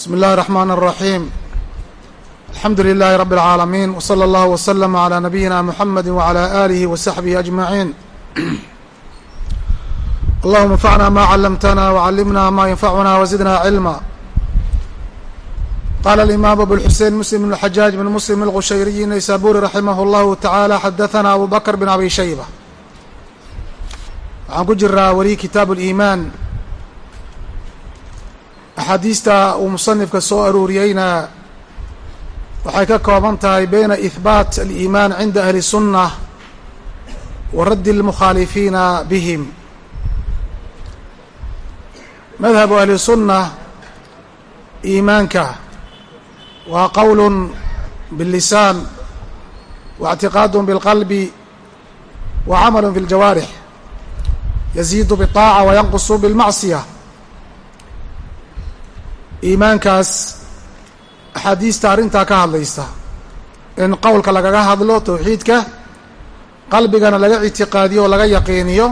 بsم الlh الرحمن الرحيم الحمdu للh رب العاalمين وصلى الله وسلم على نبيina محمد وعلى آله وصحبه أجمعين اللهma انفعna ma علمتna وعلمna ma ينفعna وزدna علما qال الإمام أبو الحuسين مسلم بن الحجاج بن مسلم الغشيري نيسابوري رحimه الله تعالى xdثna أبو بكر بن أبي شhيبة waxaan ku jiraa weli kitaaب الإيمان axaadiista uu musanifka soo aruuriyeyna waxay ka kooban tahay bayna ihbaat aliimaan cinda ahli sunna wa raddi اlmukhaalifiina bihim madhabu ahli sunna iimaanka waa qowl biاllisaan wa اctiqaad biاlqalbi wa camal fi اljawaarix yaziidu bالطaaca wa yanqusu biاlmacصiya iimaankaas axaadiista arrintaa ka hadlaysa. In qowlka lagaga hadlo towxiidka qalbigana laga ictiqaadiyo oo laga yaqiiniyo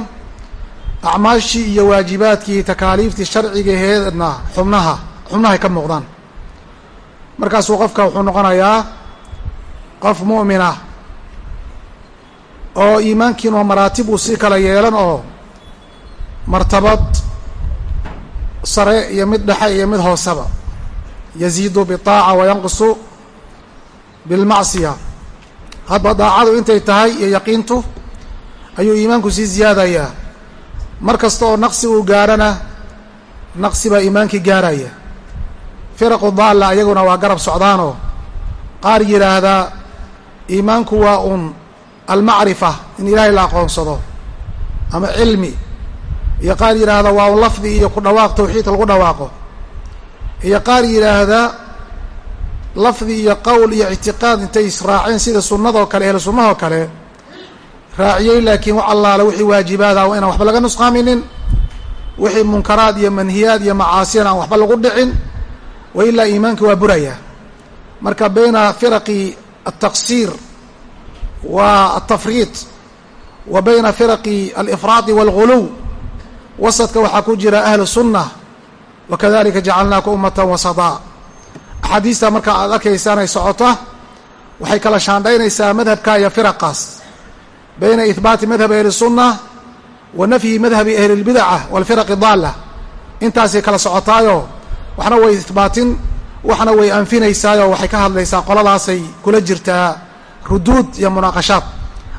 acmaashii iyo waajibaadkii takaaliiftii sharcigaheedna xubnaha xubnahay ka muuqdaan. Markaasuu qofka wuxuu noqonayaa qof mu'minah oo iimaankiina maraatib uu sii kala yeelan oo martabad sare iyo mid dhexe iyo mid hooseba. Yaziidu biطaaca wayanqusu bilmacsiya. Hadba daacadu intay tahay iyo yaqiintu ayuu iimaanku sii ziyaadayaa. Mar kasta oo naqsi uu gaarhana naqsi baa iimaankii gaaraya. Firaqu daalla ayaguna waa garab socdaanoo qaar yidhaahdaa iimaanku waa un almacrifa in ilaahay la aqoonsado ama cilmi iyo qaar yidhaahda waa lafdi iyo ku dhawaaq tawxiidka lagu dhawaaqo. Iyo qaar yidhaahda lafdi iyo qowl iyo ictiqaad intay israaceen sida sunnadoo kale ehlu sunnahoo kale raaciyey laakiin wax allaale wixii waajibaada waa inaan waxba laga nusqaaminin wixii munkaraad iyo manhiyaad iyo macaasiyana aan waxba lagu dhicin. Wa ilaa iimaanka waa buraya. Marka bayna firaqi altaqsiir wa altafriid wa bayna firaqi alifraadi waalghuluw wasadka waxaa ku jira ahlu sunna wakadalika jacalnaaka ummatan wasadaa. Axaadiista marka aad arkaysaan ay socota waxay kala shaandhaynaysaa madhabka iyo firaqaas. Bayna ihbaati madhabi ahli sunna wa nafyi madhabi ahli lbidaca walfiraqi daalla intaasay kala socotaayo waxna way ihbaatin waxna way anfinaysaayoo waxay ka hadlaysaa qoladaasay kula jirtaa ruduud iyo munaaqashaad.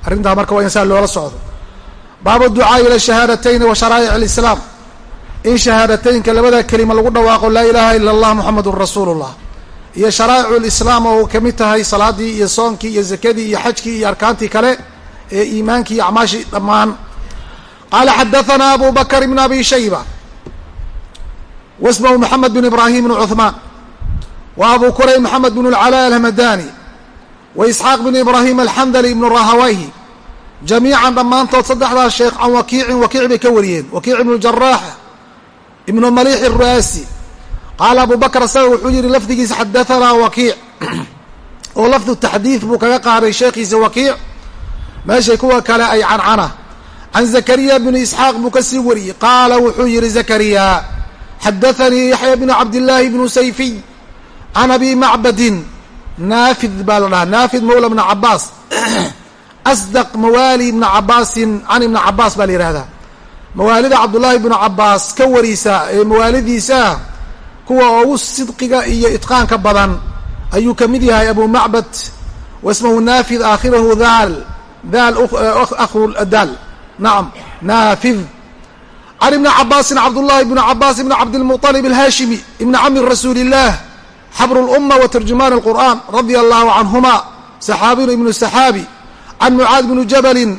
Arrintaa marka waa in saa loola socdo baab ducaa ila shahaadatayn wa sharaa'ic alislaam in shahaadataynka labada kelima lagu dhawaaqo laa ilaaha ila allah muxamadun rasuulullah. Iyo sharaa'icu lislaam oo ka mid tahay salaadii iyo soonkii iyo zakadii iyo xajkii iyo arkaantii kale ee iimaankii iyo acmaashii dhammaan. Qaala xadaanaa abu bakr bn abi shayba wasmhu maxamed bn ibrahim bn cuثmaan w abu kuray maxamed bn اlcalaa alhamadani wa isxaaq bn ibrahim alxandali bn rahawayhi jamiican dhammaantood saddexdaas sheekh can wakiicin wakiic bay ka wariyeen wakiic ibnu jaraax ibnu maliix iru'aasi qaala abu bakr isaga wuxuu yihi lafdigiisa xadahanaa wakiic oo lafdu taxdiid buu kaga qaaday sheekhiisa wakiic meeshay kuwa kale ay cancana can zakariya bni isxaaq buu ka sii wariyey qaala wuxuu yihi zakariya xadaanii yaxya bnu cabdillaahi bnu sayfiy can abi macbadin naafid baa la dhahaa naafid mawla bna cabaas asdaq mawaali ibna cabaasin can ibni cabaas baa la yihahdaa mawaalida cabdullaahi ibnu cabaas ka warisa ee mawaalidiisaa kuwa ugu sidqiga iyo itqaanka badan ayuu ka mid yahay abu macbad wasmahu naafid aakhirahu daal daal akhu daal nacam naafid can ibni cabaasin cabdullahi ibnu cabaas ibni cabdilmuطalib alhaashimi ibni cami rasuuli illah xabru lumma wa tarjumaan alqur'an radia allahu canhuma saxaabiyun ibnu saxaabi can mucaad bni jabalin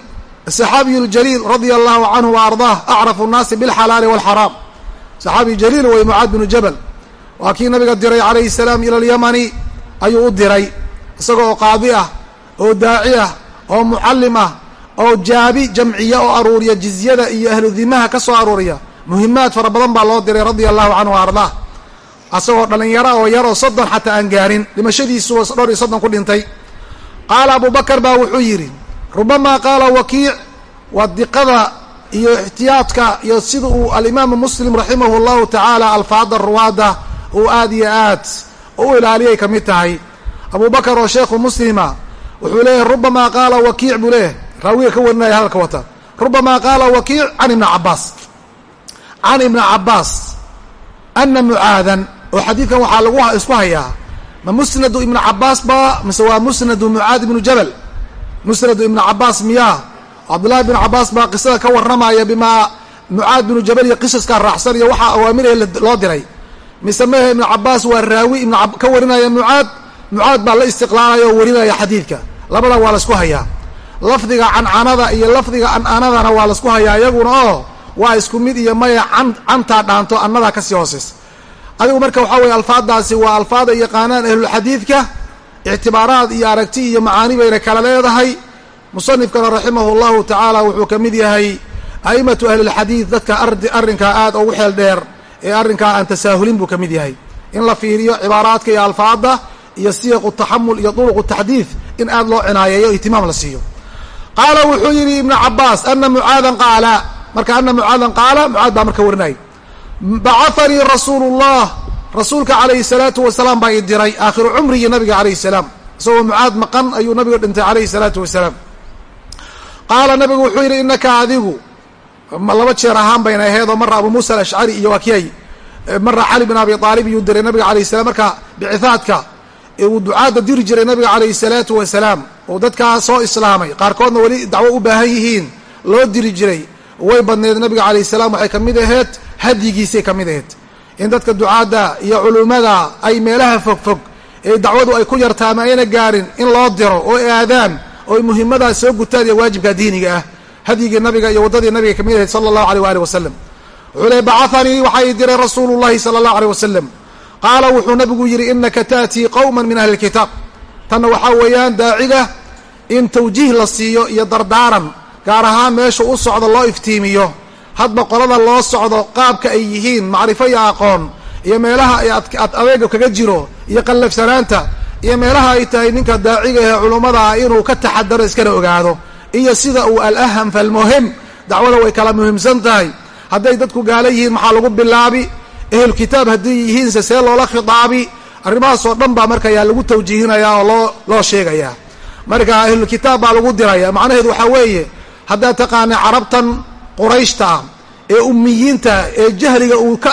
asaxaabiyu اljaliil radia allahu canhu wa ardaah acrafu nnaasi bilxalaali walxaraam saxaabiyu jaliil way mucaad binu jabal waa kii nabiga diray calayhi salaam ila alyamani ayuu u diray isaga oo qaadi ah oo daaci ah oo mucallim ah oo jaabi jamciya oo aruuriya jizyada iyo ahlu dimaha ka soo aruuriya muhimaad fara badan baa loo diray radia allahu canhu ardaah asagoo dhallinyaro oo yaroo soddon xataa aan gaarin dhimashadiisu dhowr iyo soddon ku dhintay qaala abu bakr baa wuxuu yidhi rubamaa qaala wakiic waa diqada iyo ixtiyaadka iyo sida uu alimaamu muslim raximahu llahu tacaala alfaada ruwaada uu aad iyo aad u ilaaliyay ka mid tahay. Abu bakar oo sheekhu muslima wuxuu leeyahay rubamaa qaala wakiic buu leeyahay. Raawiga ka warinaya hadalka wata. Rubamaa qaala wakiic can ibni cabaas can ibni cabaas ana mucaadan oo xadiidkan waxaa lagu isku hayaa ma musnadu ibnu cabaas ba mise waa musnadu mucaad ibnu jabal? Musnadu ibnu cabaas miyaa cabdullahi ibnu cabaas baa qisada ka warramaya bimaa mucaad binu jabal iyo qisaskaa raacsan iyo waxaa awaamiraya loo diray. Mise mehe ibnu cabaas waa raawi ibn ka warinaya mucaad mucaad baa la istiqlaalaya oo warinaya xadiidka. Labada waa la isku hayaa lafdiga cancanada iyo lafdiga an-anadana waa la isku hayaa iyaguna oo waa isku mid iyo maya can cantaa dhaanto annadaa ka sii hooseysa adigu marka waxaa weye alfaadaasi waa alfaada yaqaanaan ahlulxadiidka ictibaaraad iyo aragti iyo macaani bayna kala leedahay. Musanifkana raximahu llahu tacaala wuxuu ka mid yahay a'imatu ahlilxadiid dadka arrinkaa aad ugu xeel dheer ee arrinkaa aan tasaahulin buu ka mid yahay. In la fiiriyo cibaaraadka iyo alfaada iyo siyaqu taxamul iyo duruqu taxdiid in aad loo cinaayeeyo ihtimaam la siiyo. Qaala wuxuu yidhi ibnu cabaas ana mucaadan qaala. Marka ana mucaadan qaala mucaad baa marka warinay bacahanii rasuulu llah rasuulka calayhi salaatu wasalaam baa i diray aakhiru cumrigii nabiga calayhi salaam. Isagoo mucaad maqan ayuu nabiga dhintay calayhi salaatu wasalaam. Qaala nabigu wuxuu yidhi inaka adigu laba jeer ahaan bayna aheedoo marra abu muusa alashcari iyo waakiyay marra cali bin abi aalib iyuu diray nabiga alayh salam marka bicihaadka uu ducaadda diri jiray nabiga calayhi salaatu wasalaam oo dadkaa soo islaamay qaarkoodna weli dacwo u baahan yihiin loo diri jiray way badneed nabiga calayh salaam waxay ka mid aheyd hadyigiisay ka mid aheyd in dadka ducaadda iyo culummada ay meelaha fogfog ee dacwadu ay ku yartaa ama ayna gaarin in loo diro oo aadaan oo muhimmadaas soo gutaan iyo waajibka diiniga ah. Hadyigii nabiga iyo waddadii nabiga ka mid ahayd sala allahu aleyh waali wasalam wuxuu leey bacahanii waxaa ii diray rasuulu llahi sala allahu aleyh wasalam qaala wuxuu nabigu yidhi inaka ta'tii qowman min ahli lkitaab tanna waxaa weeyaan daaciga in tawjiih la siiyo iyo dardaaran gaar ahaan meesha u socdo loo iftiimiyo hadba qolada loo socdo qaabka ay yihiin macrifo iyo aqoon iyo meelaha ay adeega kaga jiro iyo qallafsanaanta iyo meelaha ay tahay ninka daaciga ee culummada ah inuu ka taxadaro iskana ogaado iyo sida uu alaham falmuhim dacwada way kala muhiimsan tahay. Hadday dadku gaala yihiin maxaa lagu bilaabi ehlukitaab hadday yihiinse see loola khitaabi arrimahaasoo dhan baa marka yaa lagu tawjiihinayaa oo loo loo sheegayaa. Marka ahlulkitaab baa lagu diraya. Macnaheedu waxaa weeye haddaad taqaana carabtan qurayshta ah ee ummiyiinta ee jahliga uu ka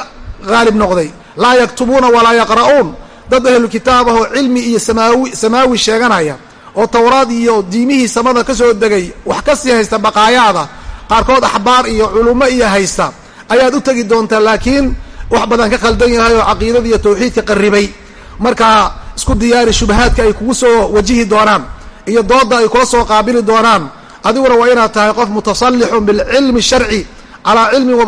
haalib noqday laa yaktubuuna walaa yaqra'uun. Dad ahlulkitaab ah oo cilmi iyo samaawi samaawi sheeganaya oo towraad iyo diimihii samada ka soo degay wax ka sii haysta baqaayaada qaarkood axbaar iyo culummo iyo haysta ayaad u tegi doontaa laakiin wax badan ka khaldan yahay oo caqiidada iyo tawxiidka qarribay. Markaa isku diyaari shubahaadka ay kugu soo wajihi doonaan iyo doodda ay kula soo qaabili doonaan adiguna waa inaad tahay qof mutasallixun bilcilmi sharci calaa cilmin wa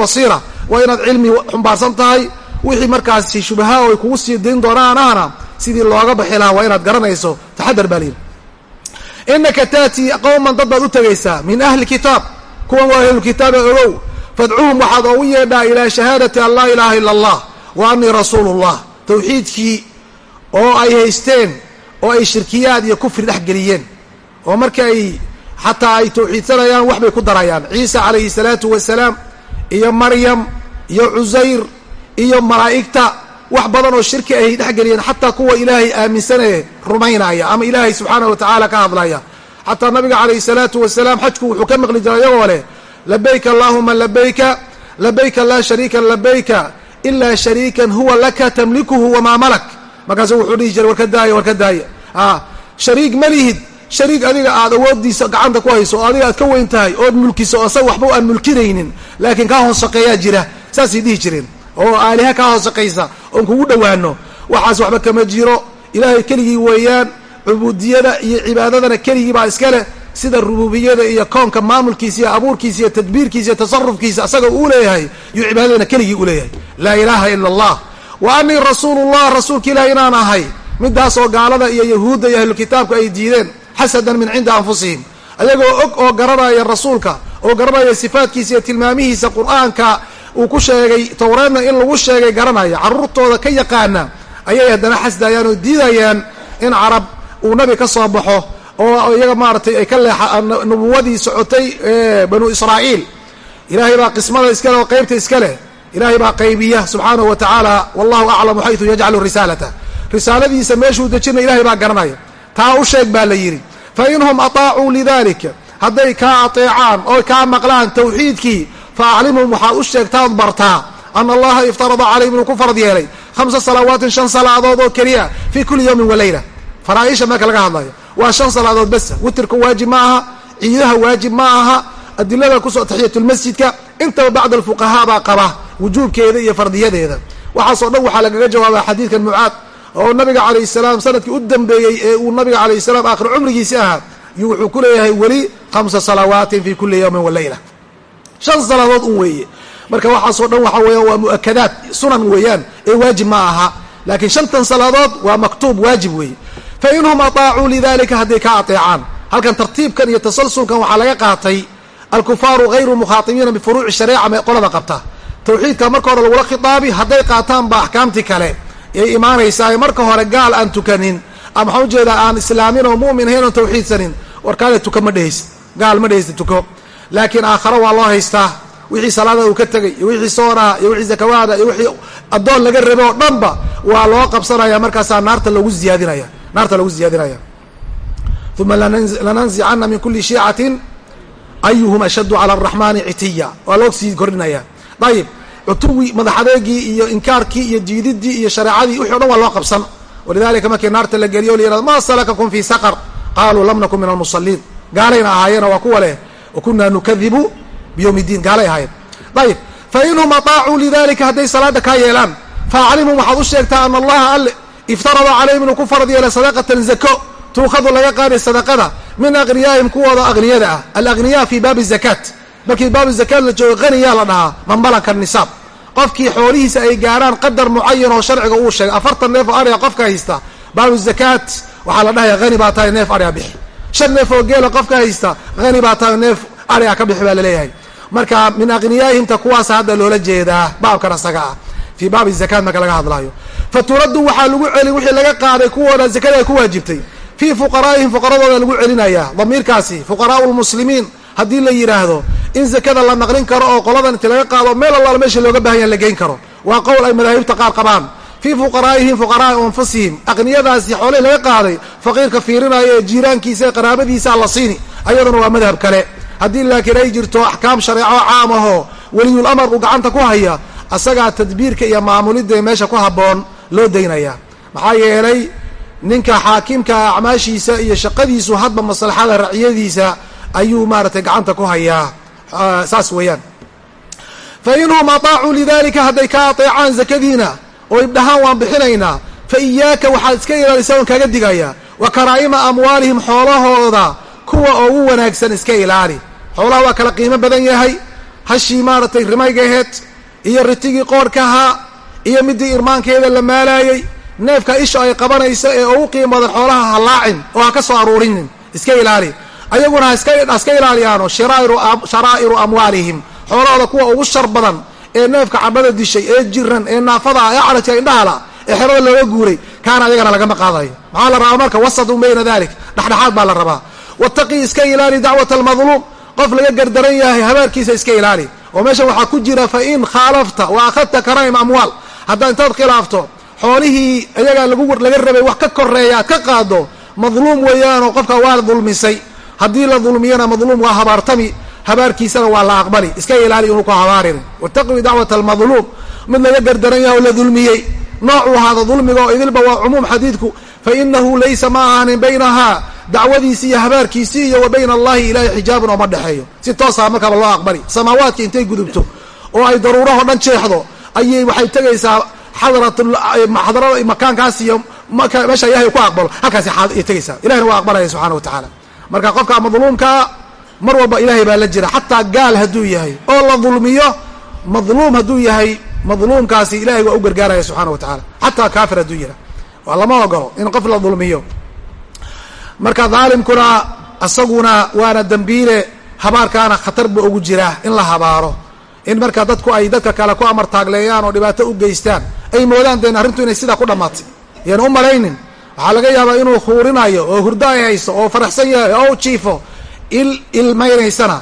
waa inaad cilmi xumbaarsan tahay wixii markaasi shubaha ay kugu sii diin doonaan ahna sidii looga baxi lahaa waa inaad garanayso. Taxadar baa lihi inaka taatii qowman dad baad u tegaysaa min ahli kitaab. Kuwan waa ahlulkitaaba ogow. Fadcuuhum waxaad oogu yeedhaa ilaa shahaadati an laa ilaaha ila allah wa anii rasuulu llah tawxiidkii oo ay haysteen oo ay shirkiyaad iyo kufri dhex geliyeen oo marka ay xataa ay tawxiidsanayaan wax bay ku darayaan. Ciisa calayhi salaatu wasalaam iyo maryam iyo cusayr iyo malaa'igta wax badan oo shirki ay dhex geliyeen xataa kuwa ilaahay aaminsanee rumaynaya ama ilaahay subxaanahu wa tacaala ka hadlaya. Xataa nabiga calayhi salaatu wasalaam xajku wuxuu ka maqli jiray iyagoo leh labayka allahuma labayka labayka laa shariika labayka ilaa shariikan huwa laka tamlikuhu wamaa malak. Markaasu wuxuu dhihi jiray warka daaya warka daaya a shariik ma lihid shariik adiga aad awoodiisa gacanta ku hayso oo adiga aad ka weyn tahay ood mulkiso isaga waxba aan mulkinaynin laakiin kaa hoosaqeeyaa jira. Saasay dhihi jireen. Oo aaliha kaa hoosaqaysa oon kugu dhowaano waxaas waxba kama jiro. Ilaahay keligii weeyaan cubuudiyada iyo cibaadadana keligii baa iska leh. Sida rububiyada iyo koonka maamulkiisa iyo abuurkiisa iyo tadbiirkiisa iyo tasarufkiisa asaga uu leeyahay yuu cibaadadana keligii u leeyahay. Laa ilaaha ila allah wa anii rasuulullah rasuulka ilaah inaan ahay. Midaasoo gaalada iyo yahuudda iyo ahlulkitaabku ay diideen xasadan min cindi anfusihim. Ayagoo og oo garanaya rasuulka oo garanaya sifaadkiisa iyo tilmaamihiisa qur'aanka uu ku sheegay towreedna in lagu sheegay garanaya. Carruurtooda ka yaqaana ayay haddana xasdayaan oo diidayaan in carab uu nabi ka soo baxo oo iyaga maaratay ay ka leexa nubuwadii socotay banu israa'iil. Ilaahay baa qismada iska leh oo qeybta iska leh ilaahay baa qaybiya subxaanahu wa tacaala wallahu aclamu xaytu yajcalu risaalata. Risaaladiisa meeshuu dejina ilahay baa garanaya. Taa u sheeg baa la yidhi fa inhum ataacuu hadday kaa ateecaan oo kaa maqlaan tawxiidkii fa waxaad u sheegtaad bartaa ana allaha iftarada calayhim inuu ku farad yeelay hamsa salawaatin shan salaadood oo keliya fii kulli yawmin wa leyla faraaisha marka laga hadlayo waa shan salaadood basa witirka waajib ma aha ciidaha waajib ma aha adilada ku soo taxiyatulmasjidka intaba bacd alfuqahaa baa qaba wujuubkeeda iyo fardiyadeeda waxaasoo dhan waxaa lagaga jawaaba xadiidkan mucaad oo nabiga calayh salaam sannadkii u dambeeyey ee uu nabiga calayh salaam aakhir cumrigiisi ahaa yu wuxuu ku leeyahay weli khamsa salawaatin fi kuli yawmin wa shan salaadood un weeye. Marka waxaasoo dhan waxa weeyaan waa mu'akadaad sunan weeyaan ee waajib ma aha. Laakiin shantan salaadood waa maktuub waajib weeye. Fa inhum ataacuu lidalika hadday ka ateecaan. Halkan tartiibkan iyo tasalsulkan waxaa laga qaatay alkufaaru hayru mukhaatibiina bifuruuci shareeca qolada qabta. Tawxiidka marka hore lagula khitaabi hadday qaataan ba axkaamtii kale ay imaanaysaa marka hore gaal aan tukanin ama waxaan u jeedaa aan islaamin oo mu'min ahayn oon tawxiidsanin warkaale tuka ma dhehaysid gaal ma dhehaysid tuko. Laakiin aakharo waa loo haystaa wixii salaada uu ka tegay iyo wixii soonaha iyo wixii zakawaada iyo wixii addoon laga rabay oo dhanba waa loo qabsanaya markaasaa naarta lagu ziyaadinaya naarta lagu ziyaadinaya. Uma lananzicana min kuli shiicatin ayuhum ashaddu cala araxmaani citiya waa loo sii kordhinaya ayib cutuwi madaxadeegii iyo inkaarkii iyo diididii iyo shareecadii wixi o dhan waa loo qabsan. Walidalika markii naarta la geliyo la yihahdo ma salakakum fi saqar. Qaaluu lam nakun min almusaliin gaalayna ahaayeena waa kuwa leh wa kunaa nukadibu biyowm iddiin gaalay ahaayeen. Ayib fa inhum ataacuu lidalika hadday salaada kaa yeelaan. Faaclimhum waxaad u sheegtaa ana allaha alle iftarada calayhim inuu ku farad yeelay sadaqatan zako. Tuukhadu laga qaaday sadaqada min aqniyaahim kuwooda aqniyada ah. Alaqniya fi baabi zakaat markii baabu zakaat la joogo qaniyaa la dhahaa man nisaab. Qofkii xoolihiisa ay gaarhaan qadar mucayan oo sharciga uu sheegay afartan neef oo ariga qofka haysta baabu zakaat waxaa la dhahaya hani baa tahay neef ariga bixi. Shan neef oo geela qofka haysta hani baa tahay neef ariga ka bixi baa la leeyahay marka min aqniyaahimta kuwaasa hadda loola jeedaa baabkan asaga ah fii baabi zakaat marka laga hadlaayo. Fa turaddu waxaa lagu celin wixii laga qaaday kuwooda zakada ay ku waajibtay. Fii fuqaraa'ihim fuqaradooda lagu celinayaa damiirkaasi fuqaraau lmuslimiin haddii la yidhaahdo in zakada la naqlin karo oo qoladan inti laga qaado meel allaala meesha looga baahan yaha la geyn karo. Waa qowl ay madaahibta qaar qabaan. Fii fuqaraa'ihim fuqaraai anfusihim aqniyadaasi xoolihii laga qaaday faqiirka fiirinaya ee jiiraankiisa ee qaraabadiisa la siini ayaduna waa madhab kale. Haddii laakiin ay jirto axkaam shareeco caam ahoo weliyul amar uu gacanta ku haya asagaa tadbiirka iyo maamulidda meesha ku habboon loo daynaya. Maxaa yeelay ninka xaakimka acmaashiisa iyo shaqadiisu hadba maslaxada raciyadiisa ayuu maaratay gacanta ku hayaa saas weeyaan. Fa inhum ataacuu lidalika hadday ka ateecaan zakadiina oo ibdhahaan waan bixinaynaa fa iyaaka waxaad iska ilaalisa on kaga digaya wa karaa'ima amwaalihim xoolahooda kuwa ugu wanaagsan iska ilaali. Xoolaha waa kala qiimo badan yahay hashii maaragtay rimaygaheed iyo ritigii qoorhkahaa iyo midii irmaankeeda la maalaayey neefka isha ay qabanayso ee ugu qiimo badan xoolaha ha laacin oo ha ka soo aruurinin iska ilaali ayaguna haska ilaaliyaano sharaa'iru amwaalihim. Xoolahooda kuwa ugu shar badan ee neefka cabada dishay ee jiran ee naafada ah ee carajka indhahala ee xerada looga guuray kaana ayagana lagama qaadayo. Maxaa la rabaa marka? Wasatun bayna dalik dhexdhexaad baa la rabaa. Wataqii iska ilaali dacwata almadluum qof laga gardaran yahay habaarkiisa iska ilaali. Oo meeshan waxaa ku jira fa in khaalafta wa akhadta karaa'im amwaal. Haddaa intaad khilaafto xoolihii ayagaa laga rabay wax ka koreeya aad ka qaado madluum weeyaanoo qofka waa dulmisay haddii la dulmiyana madluum waa habaartami. Habaarkiisana waa la aqbali. Iska ilaali inuu ku habaarin. Wataqwi dacwata almadluum mid laga gardaran yaha oo la dulmiyey. Noocuu ahaada dulmiga oo idilba waa cumuum xadiidku. Fa inahu laysa ma ahaanin baynahaa dacwadiisii iyo habaarkiisii iyo wa bayna allahi ilahi xijaabun ooma dhexeeyo si toosaa markaba loo aqbali. Samaawaadka intay gudubto oo ay daruuraho dhan jeexdo ayay waxay tegaysaa xadrada makaankaas iyo meesha ilahay ku aqbalo. Halkaas ay tegaysaa. Ilahina waa aqbalaya subxana wa tacaala marka qofka madluumkaa mar walba ilaahay baa la jira. Xataa gaal hadduu yahay oo la dulmiyo madluum hadduu yahay madluumkaasi ilahay waa u gargaaraya subxana wa tacala xataa kaafir hadduu yira. Waa lama ogolo in qof la dulmiyo. Marka dhaalimkuna asaguna waana dembiile habaarkaana khatar ba ugu jiraa in la habaaro. In marka dadku ay dadka kale ku amar taagleeyaan oo dhibaato u geystaan ay moodaan deen arrintu inay sidaa ku dhammaatay. Yaan u malaynin waxaa laga yaabaa inuu huurinayo oo hurdo ay hayso oo faraxsan yahay oo u jiifo. Il ilmaynaysana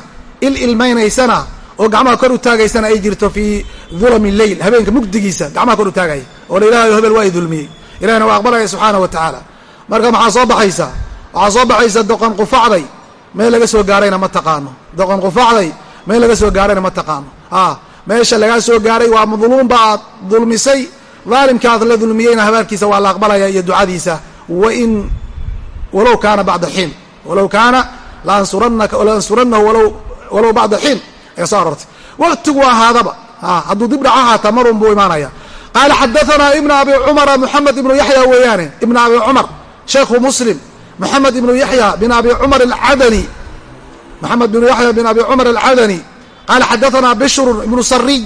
il ilmaynaysana oo gacmaha kor u taagaysana ay jirto fii dulami leyl habeenka mugdigiisa gacmaha kor u taagaya oo la ilahayo hebel waa i dulmiyey ilahina waa aqbalaya subxaana wa tacaala. Marka maxaa soo baxaysa? Waxaa soo baxaysa doqon qufacday meel laga soo gaarayna ma taqaano. Doqon qufacday meel laga soo gaarayna ma taqaano. A meesha lagaa soo gaaray waa madluum ba aad dulmisay daalimka aad la dulmiyeyna habaarkiisa waa la aqbalaya iyo ducadiisa. Wain walow kaana bacda xiin. Walow kaana laansuranaka walow bacda xiin. Ee soo arortay waktigu ahaadaba hadduu dib dhaca haataa marun buu imaanaya qaala xadaanaa ibna abi cumara moxamed ibnu yaxya weeyaane. Ibna abi cumar sheekhu muslim moxamed ibnu yaxya bin abi cumar alcadani. Moxamed bnu yaxya bin abi cumar alcadani. Qala xadaanaa bishrun ibnu sariy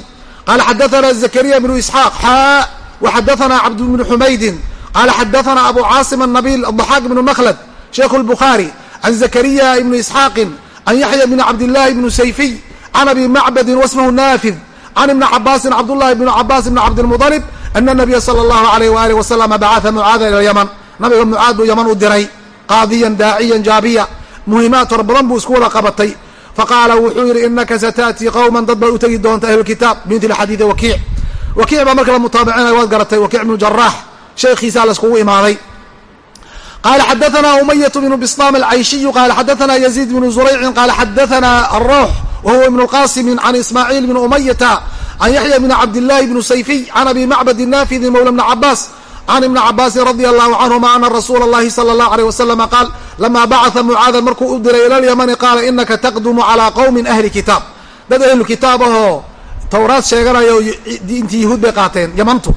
qala xadaanaa zakariya ibnu isxaaq. Xaa waxadaanaa cabd bnu xumaydin qala xadaanaa abu caasim anabil adaxaaq ibnu makhlad sheikhu lbukhaari can zakariya ibnu isxaaqin can yaxya bni cabdillahi ibnu sayfiy can abi macbadin wasmahu naafid can ibni cabaasin cabdullahi bni cabaas ibni cabdilmuطalib ana nabiya sala allahu alayh waalih wasalama bacaa mucaada ila yaman nabiga mucaad buu yaman u diray qaadiyan daaciyan jaabiya muhimaad fara badan buu isku wada qabatay faqaala wuxuu yidhi inaka sata'tii qowman dad baad u tegi doonta ahlulkitaab binti lxadiidi wakiic wakiic baa marka la mutaabicinaya waad garatay wakiic bnu jaraax sheekhiisaa layskugu imaaday. Qala xadaanaa umayat bnu bislam alcayshiyu qala xadaanaa yaziid bnu zuraycin qala xadaanaa aroox wahuwa ibnu qasimin can ismaaciil bni umayata can yaxya bni cabdillahi bni sayfiy can abi macbadi naafidi mawla bni cabaas can ibni cabaasin radia allahu canhuma ana rasuula allahi sala allahu aleyh wasalama qaal lama bacatha mucaadan markuu u diray ila qaala inaka taqdumu calaa qowmin ahli kitaab. Dad ahlu kitaab ahoo towraad sheeganayo diintii yahuud bay qaateen yamantu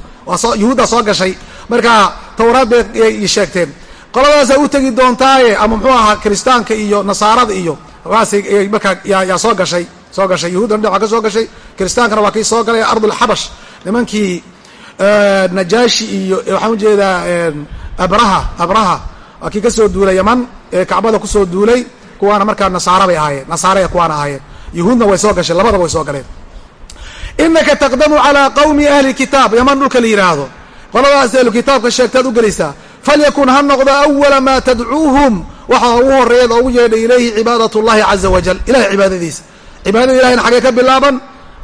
yahuuddaa soo gashay. Marka towraad bay sheegteen. Qoladaasaa u tegi doontaaye ama muxuu ahaa kiristaanka iyo nasaarada iyo markaa yaa soo gashay soo gashay. Yahuudana dhinaca ka soo gashay kiristaankana waa kii soo galay ardulxabash nimankii najaashi iyo waxaan u jeedaa abraha abraha waa kii ka soo duulay yaman ee kacbada ku soo duulay kuwaana markaa nasaara bay ahaayeen nasaaraya kuwaana ahaayeen. Yahuudna way soo gashay labadaba way soo galeen inaka taqdamu calaa qawmi ahli kitaab yaman dhulka la yidhaahdo qoladaas ahlu kitaabka sheegtaad u gelaysaa falyakun ha noqdo awala maa tadcuuhum waxaa ugu horeeyaed oo ugu yeedhay ilayhi cibaadat llahi caza wajal ilahay cibaadadiisa cibaadada ilahayna xagee ka bilaaban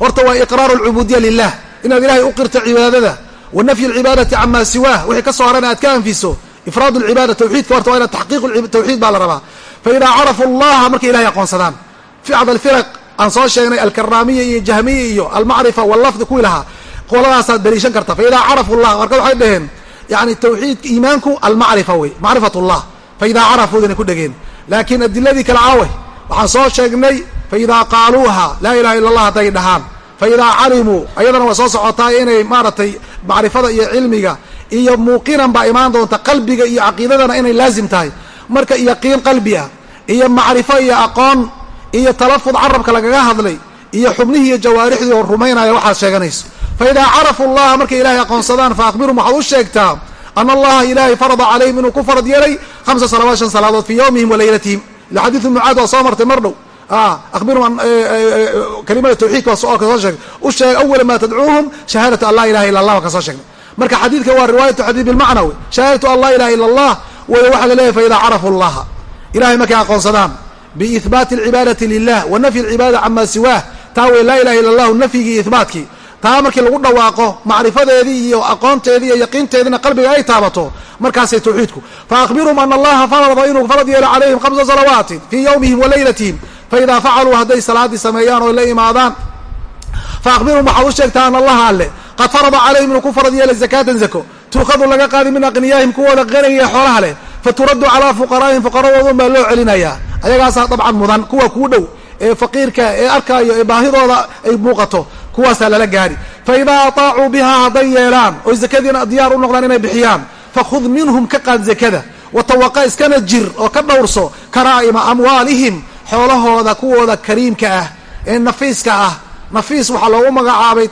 horta waa iqraaru alcubuudiya lilah inaad ilahay u qirto cibaadada wa nafyu alcibaadati cama siwaah wixii ka soo harana aad ka anfiso ifraad lcibaada tawxiidka horta waa ina taxqiiq tawxiid baa la rabaa fa idaa carafu allaha markay ilahay aqoonsadaan ficd alfiraq aan soo sheegnay alkaraamiya iyo jahmiya iyo almacrifa wallafdi kuwii lahaa qoladaasaad daliishan karta. Fa idaa carafu llah marka waxay dhaheen yani tawxiidka iimaanku almacrifa wey macrifat llah fa idaa carafuudana ku dhegeen. Laakiin adiladii kale caawe waxaan soo sheegnay fa idaa qaaluuha laa ilaha illa allah hadday dhahaan. Fa idaa calimuu ayadana waa soo socotaa inay maaragtay macrifada iyo cilmiga iyo muuqinan baa imaan doonta qalbiga iyo caqiidadana inay laazim tahay. Marka yaqiin qalbi ah iyo macrifo iyo aqoon iyo talafud carabka lagaga hadlay iyo xubnihii iyo jawaarixdii oo rumaynaya waxaad sheeganayso fa idaa carafu llaha markay ilahay aqoonsadaan fa akhbirum waxaad u sheegtaa ana allaha ilaahay farada calayhim inuu ku farad yeelay hamsa salawaat shan salaadood fii yowmihim wa laylatihim. Xadiidu mucaad waa soo martay mar dhow. Akhbirum kalimada tawxiidka ka soo sheegay. U sheeg awala ma tadcuuhum shahaadatu an laa ilaha illa allah waa ka soo sheegnay marka xadiidka waa riwaayatu xadiid bilmacna wey shahaadatu an laa ilaha illa allah way waxaa la leeyahy fa idaa carafu llaha. Ilahay markay aqoonsadaan biihbaati alcibaadati lilah wa nafyi alcibaada cama siwaah. Taa wey laa ilaha illa allahu nafyigii ihbaatkii taa markii lagu dhawaaqo macrifadeedii iyo aqoonteedii iyo yaqiinteediina qalbiga ay taabato markaasay tawxiidku. Fa akhbirum ana allaha farada inuu farad yeelo calayhim khamsa salawaatin fii yowmihim wa laylatihim. Faidaa facaluu hadday salaaddii sameeyaan oo la imaadaan fa akhbirum waxaad u sheegtaa ana allaha alle qad farada calayhim inuu ku farad yeelay zakaatan zako. Tuukhadu laga qaadi min aqniyaahim kuwooda qaniga xoolaha leh fa turaddu calaa fuqaraa'ihim fuqaradoodun baa loo celinayaa ayagaasaa dabcan mudan kuwa kuu dhow ee faqiirka ee arkaayo ee baahidooda ay muuqato kuwaasaa lala gaadhi fa idaa ataacuu bihaa hadday yeelaan oy zakadiina diyaar u noqdaan inay bixiyaan fakhud minhum ka qaad zakada wa tawaqa iskana jir oo ka dhowrso karaa'ima amwaalihim xoolahooda kuwooda kariimka ah ee nafiiska ah nafiis waxaa loogu magacaabay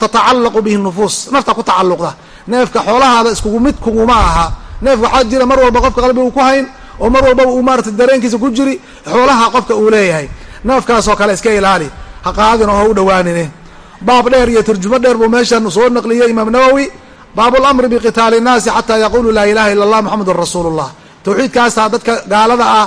tatacallaqu bihi nufuus nafta ku tacalluqda neefka xoolahaada iskugu mid kuguma aha neef waxaa jira mar walba qofka qalbiga uu ku hayn oo mar walbaba uu maarata dareenkiisa ku jiri xoolaha qofka uu leeyahay. Neefkaasoo kale iska ilaali. Ha qaadin oo ha u dhowaanine baab dheer iyo turjumo dheer buu meeshan soo naqliyey imaam nawowi baabu lamri biqitaali innaasi xataa yaqulu laa ilaha illa allah moxamedun rasuulu llah tawxiidkaasaa dadka gaalada ah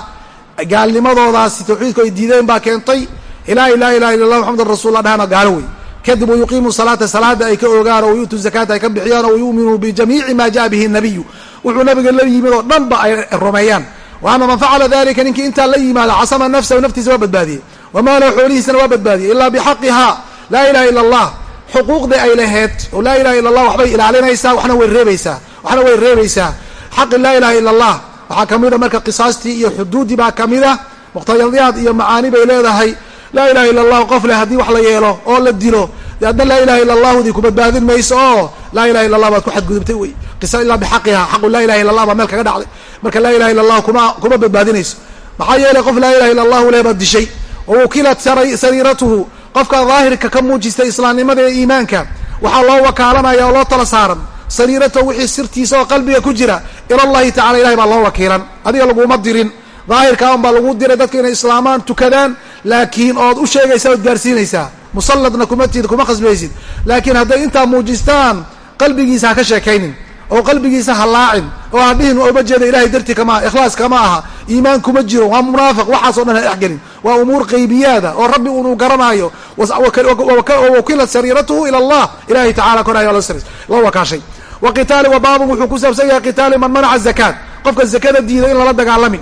gaalnimadoodaasi tawxiidku ay diideen baa keentay. Ilaahi laa ilaha illa allah maxamadan rasul la dhahana gaalo wey kadib wayuqiimu salaata salaada ay ka ogaan oo wayu'tu zakaata ay ka bixiyaan oo wayu'minuu bijamiici ma ja'a bihi nabiyu. Wuxuu nabiga la yimid oo dhan ba ay rumeeyaan. Wa ama man facala dalika ninkii intaa la yimaada casama nafsahu naftiisa waa badbaadiyey. Wamaalahu xoolihiisana waa badbaadiyey ilaa bixaqiha laa ilaha illa allah xuquuqdii ay laheyd oo laa ilaha illa allah waxbay ilaalinaysaa waxna way reebaysaa waxna way reebaysaa. Xaqi laa ilaha illa allah waxaa ka mid a marka qisaastii iyo xuduuddii baa ka mid a muqhtayadiyaad iyo macaani bay leedahay laa ilaha illa allahu qof leh haddii wax la yeelo oo la dilo. De adna laa ilaha illa allahudii kubadbaadin mayso oo laa ilaha illa allah baad ku xadgudubtay wey. Qisa ilaa bixaqiha xaqu laa ilaha illa allah baa meel kaga dhacday. Marka laa ilaha illa allah kuma kuma badbaadinayso. Maxaa yeelay qof laa ilaha illa allahu leh baad dishay. Wa wakilat sariiratuhu qofka daahirka ka muujistay islaamnimada ee iimaanka waxaa loo wakaalanaya oo loo tala saaran sariiratahu wixii sirtiisa oo qalbiga ku jira ila llahi tacala ilahay baa loo wakiilan adiga laguma dirin daahirka baa lagu diray dadka inay islaamaan tukadaan laakiin ood u sheegaysaa ood gaarsiinaysaa. Musalladna kuma tid kuma khasbaysid. Laakiin hadday intaa muujistaan qalbigiisa ha ka sheekaynin oo qalbigiisa ha laacin oo ha dhihin jeeda ilahay dartii kama aha ikhlaas kama aha iimaan kuma jiro waa munaafiq waxaasoo dhan ha dhexgelin. Waa umuur qaybiyaada oo rabbi unuu garanaayo wawakilat sariiratuhu ila allah. Ilahay tacala koraya loo wakaashay. Wa qitaali wa baabun wuxuu ku saabsan yahay qitaali man manaca zakaat. Qofka zakada diida in lala dagaalami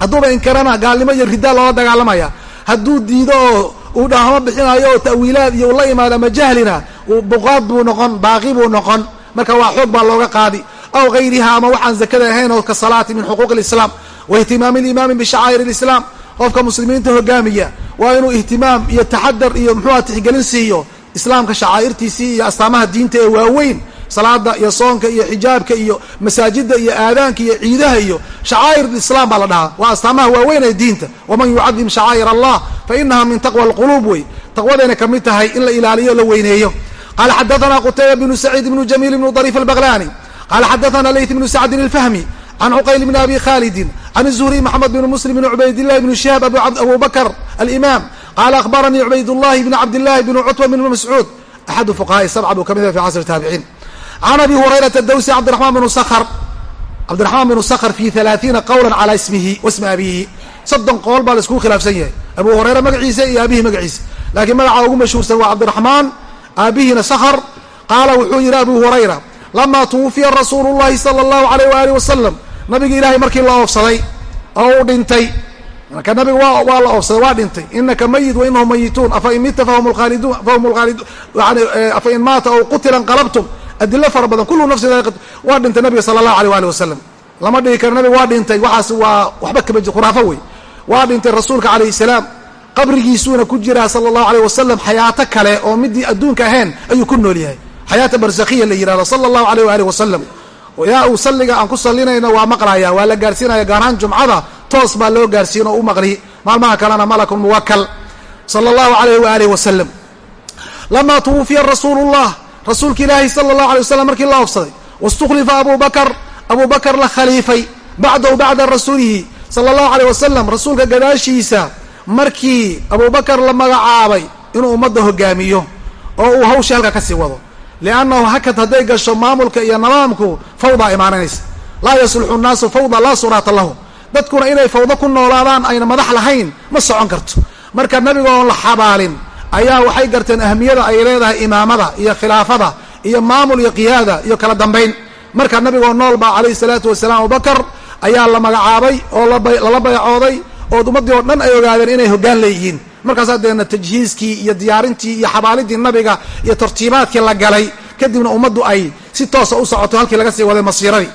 hadduuba inkarana gaalnimo iyo ridaa loola dagaalamaya. Hadduu diido oo uu dhahamo bixinayo oo ta'wiilaad iyo ula imaado ama jahlina buqaad buu noqon baaqi buu noqon. Marka waa xoog baa looga qaadi. Aw gayriha ama waxaan zakada ahayn oo ka salaati min xuquuq اlislaam wa ihtimaami limaami bishacaa'ir اlislaam qofka muslimiinta hogaamiya. Waa inuu ihtimaam iyo taxadar iyo muxuuha tixgelin siiyo islaamka shacaa'irtiisii iyo astaamaha diinta ee waaweyn salaada iyo soonka iyo xijaabka iyo masaajida iyo aadaanka iyo ciidaha iyo shacaa'ir islaam baa la dhahaa waa astaamaha waaweyn ee diinta waman yucadim shacaa'ir allah fa inaha min taqwa alquluub wey taqwadayna ka mid tahay in la ilaaliyo o la weyneeyo qala xadaثna qtayba bnu saciid bnu jamiil bnu drيf الbغlani qala xadaثna layth bnu sacdin الfahmi can cuqayl bn abi khalidi can الzuhriy mxamed bn muslim bn cubaydillahi bn shihaab abu bakr alimam qala akhbaranii cubaydullahi bn cabdillahi bn cutba bn mascuud axadu fuqahaai sabca buu ka mid yahay fi casr taabiciin can abi hurayrata dawsi cabdiamaan binu sakr cabdiraxmaan binu sakr fi alaaiina qawla calaa ismihi wasmi abihi soddon qool baa la iskugu khilaafsan yahay abu hurayra magaciisa iyo aabihi magaciisa laakiin magaca ugu mashhuursan waa cabdiraxmaan aabihiina sakr qaala wuxuu yihi abu hurayra lamaa tuwufiya rasuulu llahi sala allahu alayh waali wasalam nabiga ilaahay markii la oofsaday oo uu dhintay marka nabiga waa la oofsaday waa dhintay inaka mayit wainahum mayituun afain mita fahum lkhalidun fahum lkhaalidun yani afain maata aw qutila qalabtum adilo fara badan kullu nafsin waa dhintay nabiga sala allahu alayh waali wasalam lama dhigi karo nabiga waa dhintay waxaas waa waxba kama khuraafo wey waa dhintay rasuulka calayhi salaam. Qabrigiisuuna ku jiraa sala allahu alayh wasalam xayaato kale oo midii adduunka ahayn ayuu ku nool yahay. Xayaata barsakhiya la yihahdo sala allahu alayh waaalih wasalam yaa uu salliga aan ku sallinayno waa maqlaya waa la gaarsiinaya gaar ahaan jumcada toos baa loo gaarsiin u maqli. Maalmaha kalena malakun muwakal sala allahu alayh waaalih wasalam lamaa tuwufiya rasuulu llah rasuulka ilaahi sala allahu alay wasalam markii la oofsaday wastukhlifa abu bakar. Abu bakar la khaliifay bacdahu bacda rasuulihi sala allahu alayh wasalam rasuulka gadaashiisa markii abubakar la magacaabay inuu ummadda hogaamiyo oo uu hawshii halka ka sii wado. Liannahu hakad hadday gasho maamulka iyo nidaamku fawdaa imaananaysa laa yasluxu nnaasu fawda laa suraata lahu. Dadkuna inay fawdo ku noolaadaan ayna madax lahayn ma socon karto. Marka nabiga oon la xabaalin ayaa waxay garteen ahamiyada ay leedahay imaamada iyo khilaafada iyo maamul iyo qiyaada iyo kala dambayn marka nabigoo nool baa calayhi salaatu wasalaam abubakar ayaa la magacaabay oo lala baycooday ood ummaddii oo dhan ay ogaadeen inay hoggaan leeyihiin. Markaasaa deena tajhiiskii iyo diyaarintii iyo xabaalidii nabiga iyo tartiibaadkii la galay kadibna ummaddu ay si toosa u socoto halkii laga sii waday masiiradii.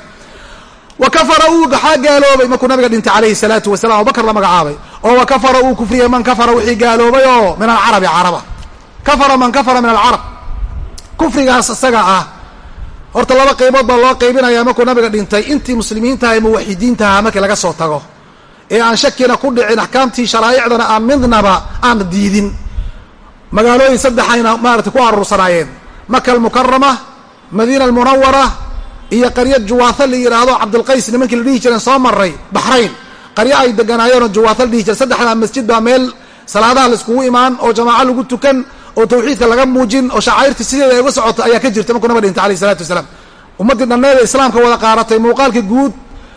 Wa kafara uu waxaa gaaloobay markuu nabiga dhintay calayhi salaatu wasalam abubakar la magacaabay oo wa kafara uu kufriyey man kafara wixii gaaloobay oo min alcarabi caraba. Kafara man kafara min alcarab. Kufrigaas isaga ah. Horta laba qaybood baa loo qaybinaya markuu nabiga dhintay. Intii muslimiintaha ee muwaxidiintaha markii laga soo tago. Ee aan shakina ku dhicin axkaamtii sharaa'icdana aan midnaba aan diidin. Magaalooyin saddexayna maarata ku aruursanaayeen maka almukarama madiina almunawara iyo qarya juwaatha la yidhaahdo cabdilqays nimankii la dhihi jireen soo maray baxrayn qaryo ay deganaayeenoo juwaatha la dhihi jire saddexdaa masjid baa meel salaadaha laiskugu imaan oo jamaaco lagu tukan oo tawxiidka laga muujin oo shacairta sideeda ay uga socoto ayaa ka jirta markuu nabiga dhintay alayh isalaatu wasalaam. Ummaddii dhanneeda islaamka wada qaaratay muuqaalkii guud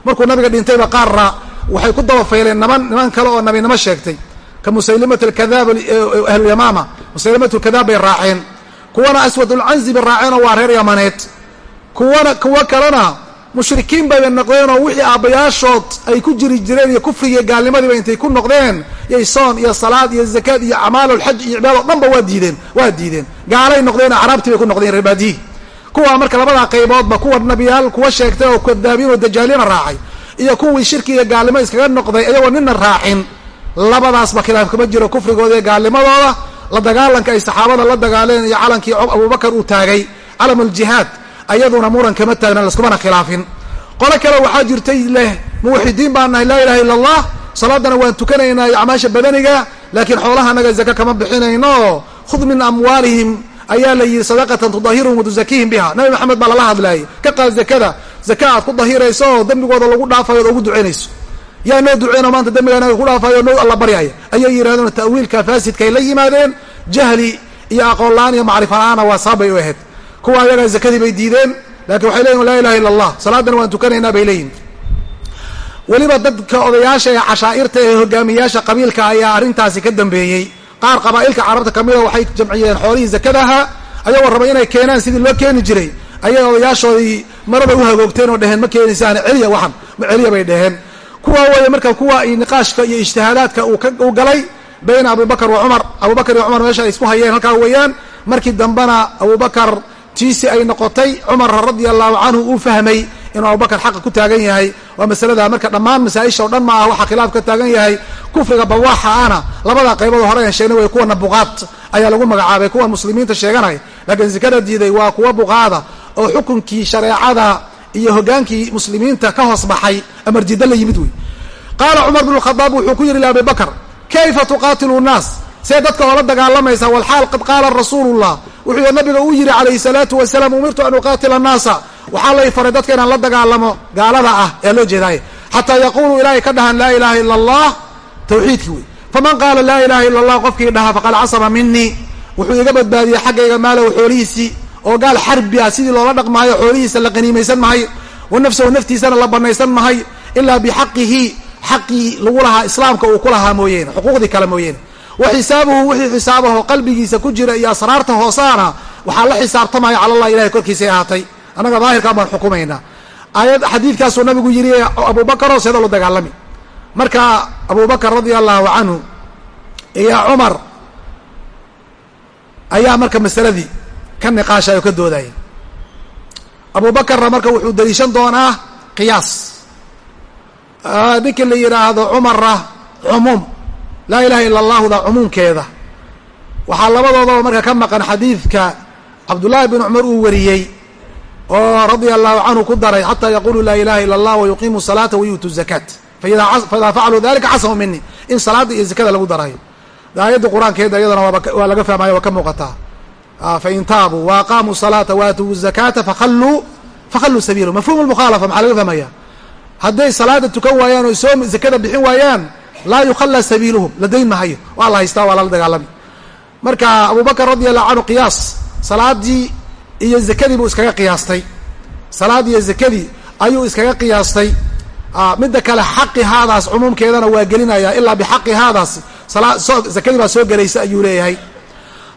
markuu nabiga dhintayba qaarra waxay ku dabafayleen niman niman kale oo nabinimo sheegtay. Ka musaylimat alkadaab ahlulyamaama musaylimat lkadaab bay raaceen. Kuwana aswad ulcanzi bay raaceenoo waa reer yamaneed. Kuwana kuwo kalena mushrikiin bayba noqdeenoo wixii aabbayaashood ay ku jiri jireen iyo kufrigiiyo gaalnimadiiba intay ku noqdeen iyo soon iyo salaad iyo zakaad iyo acmaalulxaj iyo cibaado dhanba waa diideen waa diideen. Gaalay noqdeen acraabtii bay ku noqdeen reerbaadiyi kuwaa marka labadaa qayboodba kuwa nabiyaal kuwa sheegtay oo kadaabiin oo dajaaliina raacay iyo kuwii shirki iyo gaalnimo iskaga noqday iyagoo nina raacin labadaasba khilaaf kama jiro. Kufrigooda iyo gaalnimadooda la dagaalanka ay saxaabada la dagaaleen iyo calankii abubakar uu taagay calam aljihaad ayaduna muran kama taagna laskumana khilaafin. Qolo kale waxaa jirtay leh muwaxidiin baan nahay laa ilaha illa allah salaadana waan tukanaynaa acmaasha badaniga laakiin xoolahanaga zaka kama bixinayno. Khud min amwaalihim ayaa la yidhi sadaqatan tudahiruhum watuzakiihim biha. Nabi maxamed baa lala hadlaayay ka qaad zakada zaka aad ku dahirayso oo dembigooda lagu dhaafayo od ugu ducaynayso yaa noo duceyno maanta dembiga naga ku dhaafayo noo alla baryaya. Ayay yidhahdeen ta'wiilka faasidkaay la yimaadeen jahli iyo aqoon la'aan iyo macrifa la'aana waa saabay u ahayd kuwa ayagaa zakadii bay diideen laakiin waxay leyihin laa ilaha illa allah salaadana waan tukanaynaa bay leeyihiin weliba dadka odayaasha ee cashaa'irta ee hogaamiyaasha qabiilka ayaa arrintaasi ka dambeeyey. Qaar qabaa'ilka carabta ka mida waxay jamciyeen xoolihii zakadaha ayagoo raba inay keenaan sidii loo keeni jiray. Ayay odayaashoodii marada u hagoogteen oo dheheen ma keenaysaan celiya waxan ma celiya bay dheheen kuwa weeye marka kuwa niqaashka iyo ijtihaadaadka uu galay bayna abubakar wa cumar. Abubakar iyo cumar meesha ay isku hayeen halkaa weeyaan. Markii dambena abubakar tiisi ay noqotay cumar radia allahu canhu uu fahmay inuu abubakar xaqa ku taagan yahay. Waa masalada marka dhammaan masaa-isha o dhan ma ah waxaa khilaaf ka taagan yahay. Kufriga bawaaxa ana labada qaybood hore aan sheegnay way kuwana buqaad ayaa lagu magacaabay kuwa muslimiinta sheeganaya laakiin sikada diiday waa kuwa buqaada oo xukunkii shareecada iyo hogaankii muslimiinta ka hoos baxay amar jidda la yimid wey qaala cumar bnu khadaab wuxuu ku yidhi liabi bakr kayfa tuqaatilu nnaas see dadka oola dagaalamaysa walxaal qad qaala rasuulullah wuxuu nabiga uu yidhi calayhi salaatu wasalaam umirtu an uqaatila annaasa. Waxaa lay faray dadka inaan la dagaalamo gaalada ah ee loo jeedaaye xataa yaquuluu ilaahay ka dhahan laa ilaha ila allah tawxiidkii wey faman qaala laa ilaha ila allah qofkii dhaha faqad casama minii wuxuu iga badbaadiyey xaggayga maalow xoolihiisii oo gaal xarbi ah sidii loola dhaqmaayo xoolihiisa la qaniimaysan mahayo wa nafsahu naftiisana la banaysan mahayo ilaa bixaqihi xaqii lagu lahaa islaamka uu ku lahaa mooyeene xuquuqdii kale mooyeene wa xisaabuhu wixii xisaabaho qalbigiisa ku jira iyo asraarta hoosaana waxaa la xisaabtamaya cala allah ilahay korkiisay ahaatay. Annaga daahirkaan baan xukumaynaa aayad xadiidkaasuu nabigu yidhi abubakaro seeda lo dagaalami. Marka abubakar radia allahu canhu iyo cumar ayaa marka masaladii ka niqaashay oo ka doodaya abubakarna marka wuxuu daliishan doonaa qiyaas. Ninkii la yidhaahdo cumarra cumuum laa ilaha ila allahuda cumuumkeeda waxaa labadoodaba marka ka maqan xadiidka cabdullaahi bin cumar uu wariyey oo radia allahu canhu ku daray xataa yaqulu laa ilaha ila allah wayuqiimu salaata wayuutu zakaat faidaa facaluu dalika casamu mini in salaada iyo zakada lagu darayo. Aayadda qur'aankeeda iyadana waa laga fahmaya waa ka muuqataa fain taabuu waaqaamuu salaata waatuu zakata faalluu fakhalluu sabiilahu mafhum lmukhaalafa maxaa laga fahmaya hadday salaada tukan waayaan oo soo zakada bixin waayaan laa yukhallaa sabiiluhum la dayn mahayo waa la haystaa waa lala dagaalami. Marka abubakar radi allahu canhu qiyaas. Salaadii iyo zakadii buu iskaga qiyaastay. Salaadii iyo zakadii ayuu iskaga qiyaastay. Midda kale xaqi haadaas cumuumkeedana waa gelinaya ilaa bixaqi haadaas. Zakadii baa soo gelaysa ayuu leeyahay.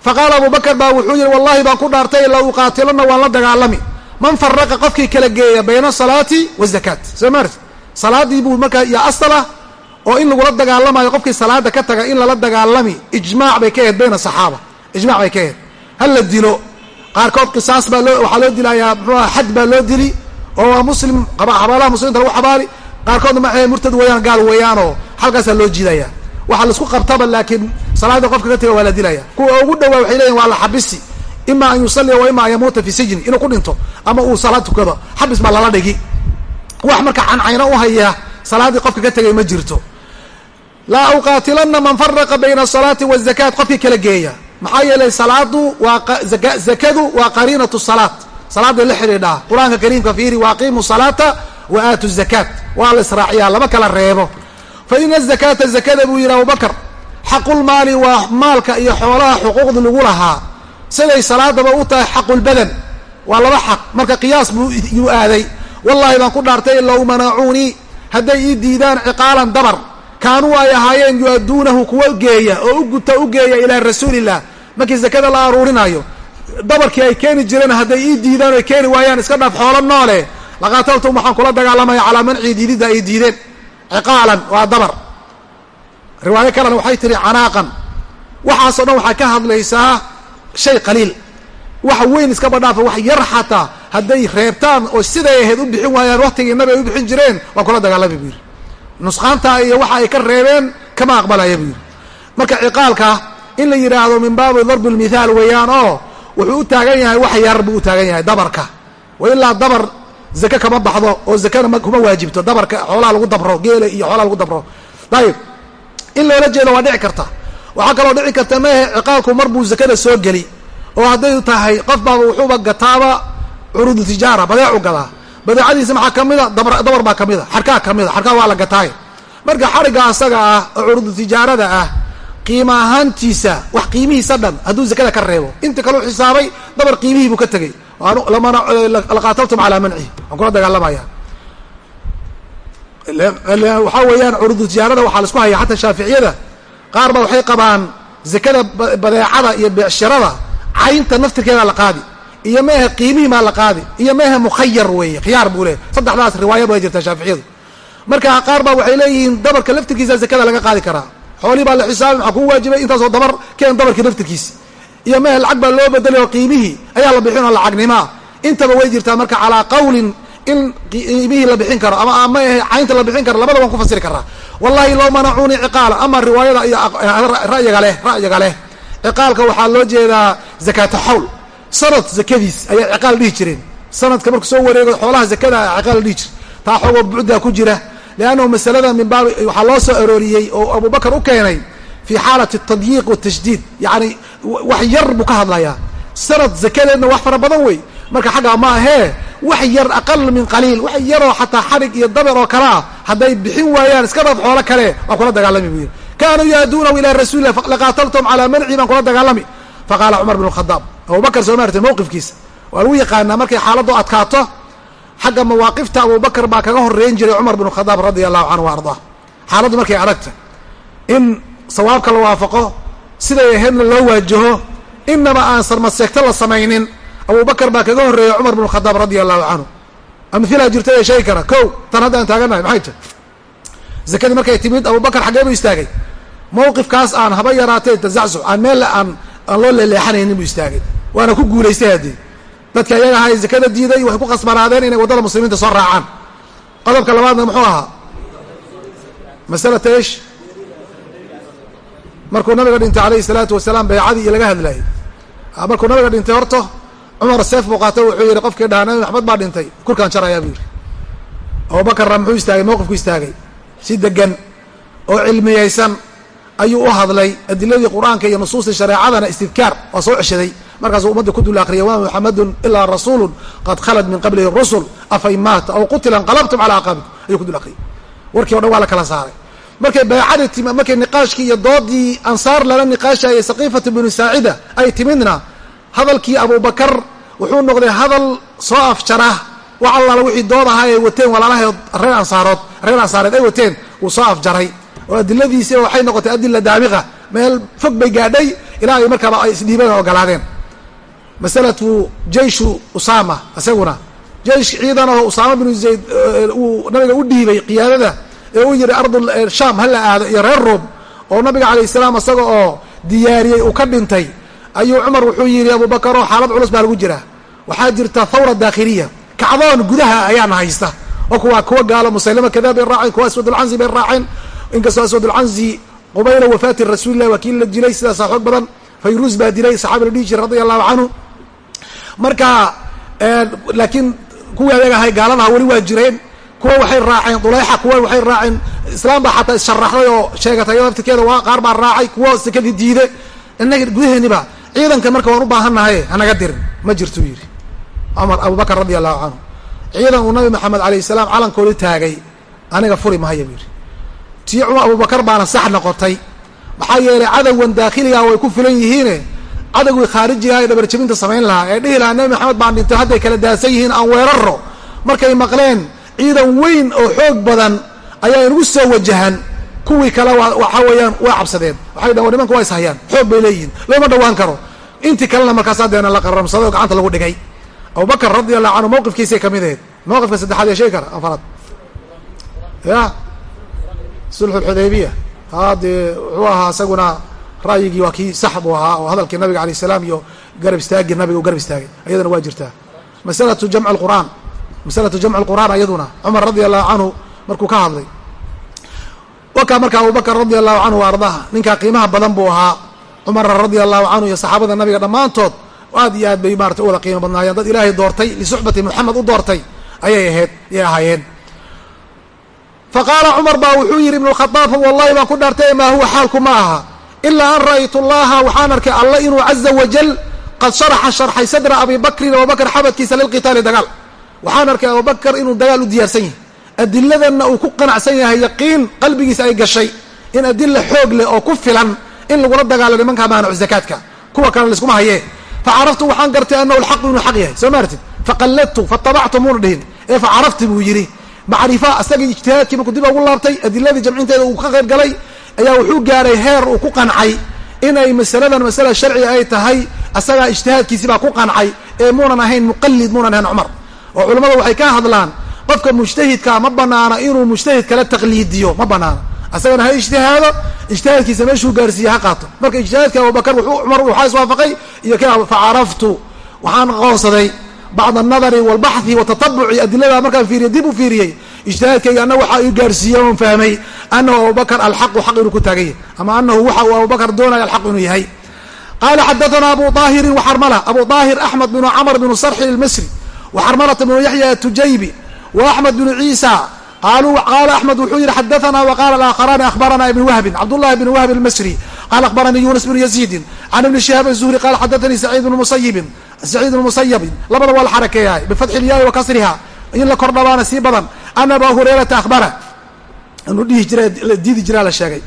Faqaala abubakar baa wuxuu yihi wallahi baan ku dhaartay la uqaatilana waan la dagaalami. Man faraqa qofkii kala geeya bayna asalaati wazakaat soo maarti salaadii buu markaa iyo asala oo in lagula dagaalamayo qofkii salaada ka taga in lala dagaalami ijmaac bay ka ahayd bayna saxaaba. Ijmac bay ka ahayd. Hal la dilo. Qaarkood qisaas baa loo waxaa loo dilayaa muxuuha xad baa loo dili oo waa muslim xabaalaha muslimiinta lagu xabaali. Qaarkoodna ma murtad weeyaan gaal weeyaanoo halkaasaa loo jiidaya. Waxaa la isku qabtaba laakiin salaada qofka ka taga waa la dilaya. Kuwa ugu dhawaa waxay leeyihiin waa la xabisi. Ima an yusallia wa ima an yamuuta fi sijni inuu ku dhinto ama uu salaad tukado. Xabis baa lala dhigi. Wax marka cancayno u haya salaaddii qofka ka tegay ma jirto laa uqaatilana man faraqa bayna asalaati wazakaat qofkii kala geeya. Maxaa yeelay salaadu waa zakadu waa qariinatu salaat. Salaaday la xidhiidhaa. Qur'aanka kariimka fiiri waaqiimu salaata wa aatu zakaat. Waa la israaciyaa lama kala reebo. Fa ina azakaata zakada buu yidhi abubakar xaqulmaali waa maalka iyo xoolaha xuquuqda lagu lahaa. Siday salaadaba u tahay xaqulbadan waa laba xaq. Marka qiyaas buu yuu aaday. Wallahi baan ku dhaartay low manacuunii. Hadday ii diidaan ciqaalan dabar kaanuu ay ahaayeen yu-aduunahu kuwa geeya oo u guta u geeya ilaa rasuulillah. Markii zakada la aruurinayo dabarkii ay keeni jireen hadday ii diidaan oy keeni waayaan iska dhaaf xoolo noole. Laqaataltum waxaan kula dagaalamaya calaa mancii diididda ay diideen. Ciqaalan waa dabar. Riwaayo kalena waxay tihi canaaqan. Waxaasoo dhan waxay ka hadlaysaa shay qaliil. Waxa weyn iska badhaafa wax yar xataa hadday reebtaan oo siday ahayd u bixin waayaan waktigii nabi ay u bixin jireen waan kula dagaalamay buu yidhi nusqaanta iyo waxa ay ka reebeen kama aqbalaya buu yidhi marka ciqaalka in la yidhaahdo min baabi darbi lmithaal weeyaan oo wuxuu u taagan yahay wax yar buu u taagan yahay dabarka. Wa ilaa dabar zake kama baxdo oo zakena kuma waajibto dabarka xoolaha lagu dabro geela iyo xoolaha lagu dabro. Dayib in loola jeedo waa dhici karta. Waxaa kaloo dhici karta maehe ciqaalku mar buu zakada soo geli oo hadday tahay qof baaba wuxuuba gataaba curuudu tijaara badeecu gadaa badeecadiisa maxaa ka mida? Dabar baa ka mida. Xarkaa ka mida. Xarkaa waa la gataaye marka xarigga asaga ah oo curuudu tijaarada ah qiima ahaantiisa wax qiimihiisa dhan hadduu zakada ka reebo. Inta kaleu xisaabay dabar qiimihii buu ka tegey. Laqaataltum calaa mancihi waan kula dagaalamaya. Waxaa weeyaan curuudu tijaarada waxaa la isku haya xataa shaaficiyada. Qaar ba waxay qabaan zakada badeecada iyo beecshirada caynta naftirkeeda la qaadi iyo meahe qiimihii maa la qaadi. Iyo meahe mukhayar weeye khiyaar buu leeyahy saddexdaas riwaaya bay jirtaa shaaficiyadu. Marka qaar baa waxay leeyihiin dabarka laftirkiisa zakada laga qaadi karaa. Xoolihii baa la xisaabay maxaa kuu waajibay intaasoo dabar keen dabarkii laftirkiisi iyo mehe lacag baa loo bedelay oo qiimihii ayaa la bixin lacagnimaa. Intaba way jirtaa marka calaa qawlin in qiimihii la bixin karo ama ma ahe caynta la bixin karo labada waan ku fasiri karaa. Wallahi low manacuunii ciqaala ama riwaayada iyo ra'yiga leh ra'yiga leh. Ciqaalka waxaa loo jeedaa zakaata xawl sanad zakadiis ayaa ciqaal dhihi jireen. Sanadka markuu soo wareego xoolaha zakada ciqaal dhihi jir. Taa xoogoo bucdaa ku jira liannahu masalada min baabi waxaa loo soo arooriyey oo abubakar u keenay fii xaalati tadyiiq watashdiid yacni wax yar buu ka hadlayaa. Sanad zakadeedna wax fara badan wey. Marka xaggaa ma ahee wax yar aqal min qaliil wax yaroo xataa xarig iyo daber oo kale ah hadday bixin waayaan iska dhaf xoolo kale waa kula dagaalami yidhi kaanuu yaaduunahu ilaa rasuulilah laqaataltum calaa manci baan kula dagaalami. Faqaala cumar bn khadaab abubakar soo maartay mawqifkiisa. Waa lagu yaqaanaa markay xaaladdu adkaato xagga mawaaqifta abubakar baa kaga horeyn jiray cumar bn khadaab radia allahu canhu wa ardaa xaaladdu markay adagta in sawaabka la waafaqo siday ahaydna loo waajaho inaba aan sarmaseegto la samaynin abubakar baa kaga horreeyay cumar bn khadaab radia allahu canhu. Amhilaa jirta ee sheegi kara ko tan haddaan taaganahay maxay ta zakadii markay timid abubakar xaggee buu istaagay. Mawqifkaas aan haba yaraatee tazaczuc aan meel aan aan loo leeleexanaynin buu istaagay waana ku guulaystay haddii dadka ayaga ahaa zakada diiday waxay ku khasbanaadeen inay waddada muslimiinta soo raacaan. Qodobka labaadna muxuu ahaa? Masalata markuu nabiga dhintay alayhi salaatu wasalaam baycadii iyo laga hadlayay markuu nabiga dhintay horto cumar seef buu qaato wuxuu yihi qofkii dhahaa nabi maxamed baa dhintay. Kurkaan jarayaa buu yihi abubakarna muxuu istaagay mawqifku istaagay. Si degan oo cilmiyeysan ayuu u hadlay adiladii qur'aanka iyo nusuustii shareecadana istidkaar waa soo ceshaday markaasuu ummadda ku dul akriyay muxamadun ilaa rasuulun qad khalad min qablihi rusul afain maata aw qutila inqalabtum calaa aqaabikum. Ayuu ku dul warkii o dhan waa la kala saaray. Markay baycadii timi markay niqaashkii iyo doodii ansaar lala niqaashayay saqiifatu binu saacida ay timidna hadalkii abubakar wuxuu noqday hadal soo afjara wax allaala wixii dood ahaa ay wateen walaalahayd reer ansaarood reer ansaareed ay wateen wuu soo afjaray. Oo adiladiisi waxay noqotay adila daamiqa meel fog bay gaadhay ilaa ay markaaba ay isdhiibeen ogolaadeen masalatu jeishu usama isaguna jeish ciidan oo usaama binu zayd uu nabiga u dhiibay qiyaadada ee uu yihi ardul sham ha la aado iyo reer ruom oo nabiga calayh salaam isaga oo diyaariyey uu ka dhintay. Ayuu cumar wuxuu yidhi abubakar oo xaalad culus baa lagu jira. Waxaa jirta thawra daakhiliya kacdoon gudaha ayaana haysta. Oo kuwa kuwa gaalo musaylama kadaa bay raaceen kuwa aswadulcanzi bay raaceen. Inkastoo aswadulcanzi qubayla wafaati rasuulilah waa la dilay sidaasaa xoog badan. Fayruus baa dilay saxaabi la dhihi jiray radia allahu canhu marka laakiin kuwii ayaga ahay gaaladaha weli waa jireen kuwa waxay raaceen dulayxa kuwa waxay raaceen islaam baa xataa issharaxday oo sheegatay laftirkeeda waa qaar baa raacay kuwa sekadii diiday inaga gudaheeniba ciidanka marka waan u baahannahay hanaga dirin ma jirtuu yidhi. Cumar abubakar radia allahu canhu ciidan uu nabi maxamed alayh salaam calankoodi taagay aniga furi mahaya buu yidhi. Tii cumar abubakar baana sax noqotay. Maxaa yeelay cadowgan daakhiligaa way ku filan yihiine cadowgii khaarijigaa ee dhabarjabinta samayn lahaa. Ee dhihi lahaa nabi maxamed baan dhintay hadday kala daasan yihiin aan weeraro markay maqleen ciidan weyn oo xoog badan ayaa inagu soo wajahan. Kuwii kale waxa weeyaan waa cabsadeen. Waxay dhahan nimanka waa ishayaan xoog bay leeyihiin. Looma dhawaan karo. Intii kalena markaasaa deena la qaramsaday oo gacanta lagu dhigay. Abubakar radi allahu canhu mawqifkiisay ka mid ahayd. Mawqifka saddexaad ee sheegi kara afaraad. Ya sulxu lxudaybiya haa dee wuxuu ahaa isaguna ra'yigii waa kii sax buu ahaa oo hadalkii nabiga alayh salaam iyo garab istaagii nabiga u garab istaagay. Ayadana waa jirtaa. Masalatu jamc qur'aan. Masalatu jamc lqur'aan ayaduna. Cumar radi allahu canhu markuu ka hadlay. Wakaa marka abubakr radi allahu canhu wa ardaha. Ninkaa qiimaha badan buu ahaa. Cumar radi allahu canhu iyo saxaabada nabiga dhammaantood aad iyo aad bay maarata u wada qiimo badnaayeen. Dad ilaahay doortay lisuxbati moxamed u doortay ayay ahayd ayay ahaayeen. Faqaala cumar baa wuxuu yidhi ibnu lkhadaab wallahi baan ku dhaartay maa huwa xaalku ma aha ilaa an ra'aytu llaha waxaan arkay alla inuu caza wajal qad sharaxa sharxay sadra abi bakrin abubakr xabadkiisa lilqitaali dagaal. Waxaan arkay abubakr inuu dagaal u diyaarsan yahay. Adiladanna uu ku qanacsan yahay yaqiin qalbigiisa ay gashay in adila xoog leh oo ku filan in lagula dagaalo nimanka maanacu zakaadka kuwa kale laiskuma hayee facaraftu waxaan gartay anahu alxaqu inuu xaq yahay soo maartid faqalladtu fatabactu muuna dhihin. Ee facarafti buu yidhi macrifa asagii ijtihaadkii markuu dib ugu laabtay adiladii jamcinteeda uu ka qayb galay ayaa wuxuu gaaray heer uu ku qancay. Inay masaladan masala sharciga ay tahay asagaa ijtihaadkiisi baa ku qancay. Ee muunan ahayn muqalid muunan ahayn cumar. Oo culammadu waxay ka hadlaan qofka mujtahidkaa ma banaana inuu mujtahid kala taqliidiyo ma banaana. Asagana ha ijtihaado ijtihaadkiisa meeshuu gaarsiiye ha qaato. Marka ijtihaadka abubakar cumar waxaa iswaafaqay iyo k facaraftu waxaan qoonsaday bacd anadari walbaxthi watatabuci adilada markaan fiiriye dib u fiiriyey ijtihaadkayga ana waxaa ii gaarsiiye oon fahmay anahu abubakar alxaqu xaq inuu ku taagan yahay ama anahu waxa uu abubakar doonaya alxaq inuu yahay. Qala xadathana abu aahirin waxarmala abu aahir axmed bnu camr bnu sarxi ilmisri waxarmalata bnu yaxya atujaybi wa axmed bnu ciisa qaala axmed wuxuu yihi xadathana waqala aakharani ahbarana ibn wahbin cabdullahi bn wahb almasri qala akhbaranii yunas bnu yaziidin can ibni shihaab azuhri qala xadathanii saciid bnu musayibin saciid bnu musayabin labada waa la xarakeeyahay bifatxi ilyaai wa kasriha in la kor dhabaana sii badan ana aba hurayrata ahbara inuu dhihi jira diidi jiraa la sheegay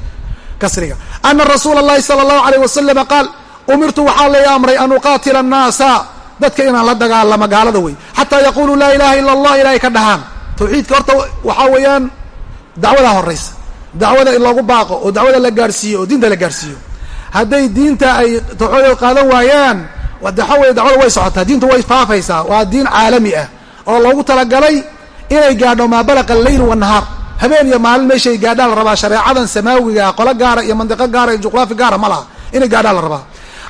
kasriga ana rasuula اllahi salى اllahu alayh wasalama qaal umirtu waxaa lay amray an uqaatila annaasa dadka inaan la dagaalamo gaalada wey xataa yaquluu laa ilaha ila allah ilahay ka dhahaan tawxiidka horta waxaa weeyaan dacwadaa horaysa dacwada in loogu baaqo oo dacwada la gaarhsiiyo oo diinta la gaarhsiiyo hadday diinta ay tawxiid qaadan waayaan waxa weye dacwada way socotaa diintu way faafaysaa waa diin caalami ah oo loogu talagalay inay gaadho maa balaqa alleyl wanahaar habeen iyo maalin meeshay gaadhaan la rabaa shareecadan samaawiga qolo gaara iyo mandiqo gaara iyo juqraafi gaara ma laha. Inay gaadhaan la rabaa.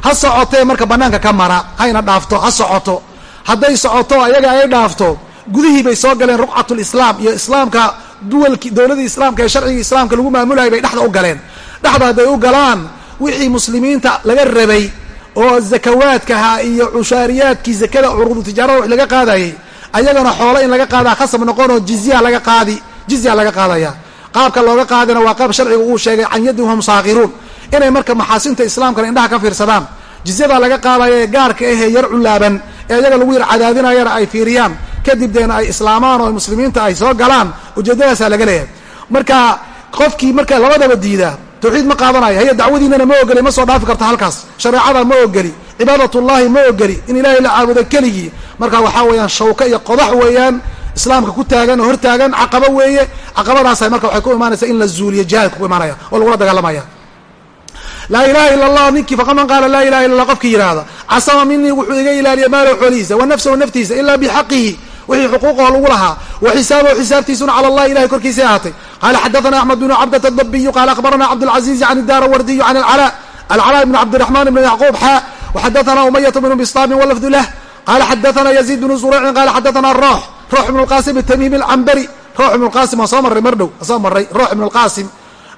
Ha socotee marka banaanka ka mara hayna dhaafto ha socoto. Hadday socoto ayaga ay dhaafto. Gudihii bay soo galeen ruqcatul islaam iyo islaamka duwalki dowladii islaamka ee sharcigii islaamka lagu maamulayay bay dhexda u galeen. Dhexda hadday u galaan wixii muslimiinta laga rabay oo zakawaadkaha iyo cushaariyaadkii zakada curudu tijaarada wax laga qaadayay ayagana xoolo in laga qaadaa khasab noqonoo jizya laga qaadi jizya laga qaadaya. Qaabka looga qaadina waa qaab sharciga uu sheegay can yadin hum saakiruun inay marka maxaasinta islaamkana indhaha ka fiirsadaan. Jizyadaa laga qaadaya ee gaarka ahee yar culaaban ee iyaga lagu yar cadaadinayana ay fiiriyaan. Kadib deena ay islaamaan oo muslimiinta ay soo galaan ujeedadaasaa laga leeyahay. Marka qofkii marka labadaba diidaa tawxiid ma qaadanayo haya dacwadiinana ma ogeli ma soo dhaafi karto halkaas. Shareecada ma ogeli cibaadatullahi ma ogeli. In ilaahay la caabudo keligii marka waxaa weeyaan shawka iyo qodax weeyaan islaamka ku taagan oo hortaagan caqabo weeye. Caqabadaasa marka waxay ku imaanaysaa in la zuuliyo jihaadka ku imaanaya oo lagula dagaalamaya. Laa ilaha ila allah ninkii faqaman qaala laa ilaha illa allah qofkii yidhaahda casama minii wuxuu iga ilaaliya maalow xoolihiisa wa nafsahu naftiisa ilaa bixaqihi wixii xuquuqaho lagu lahaa wa xisaabahu xisaabtiisuna cala allahi ilahay korkiisay ahaatay. Qala xadathana axmed bnu cabdat adabiyu qala akhbarana cabdاlcaziizi can idara wardiyu can alcala. Alcala bn cabdiraxman bn yacquub xa waxadathana umayat bnu bistamin walafdu lah qaala xadaana yaziid bnu zuracin qaala xadaana roox roox ibn lqaasim atamiimi alcambari roox ibn qaasim waa soo marray mar dhow waa soo marray roox ibn lqaasim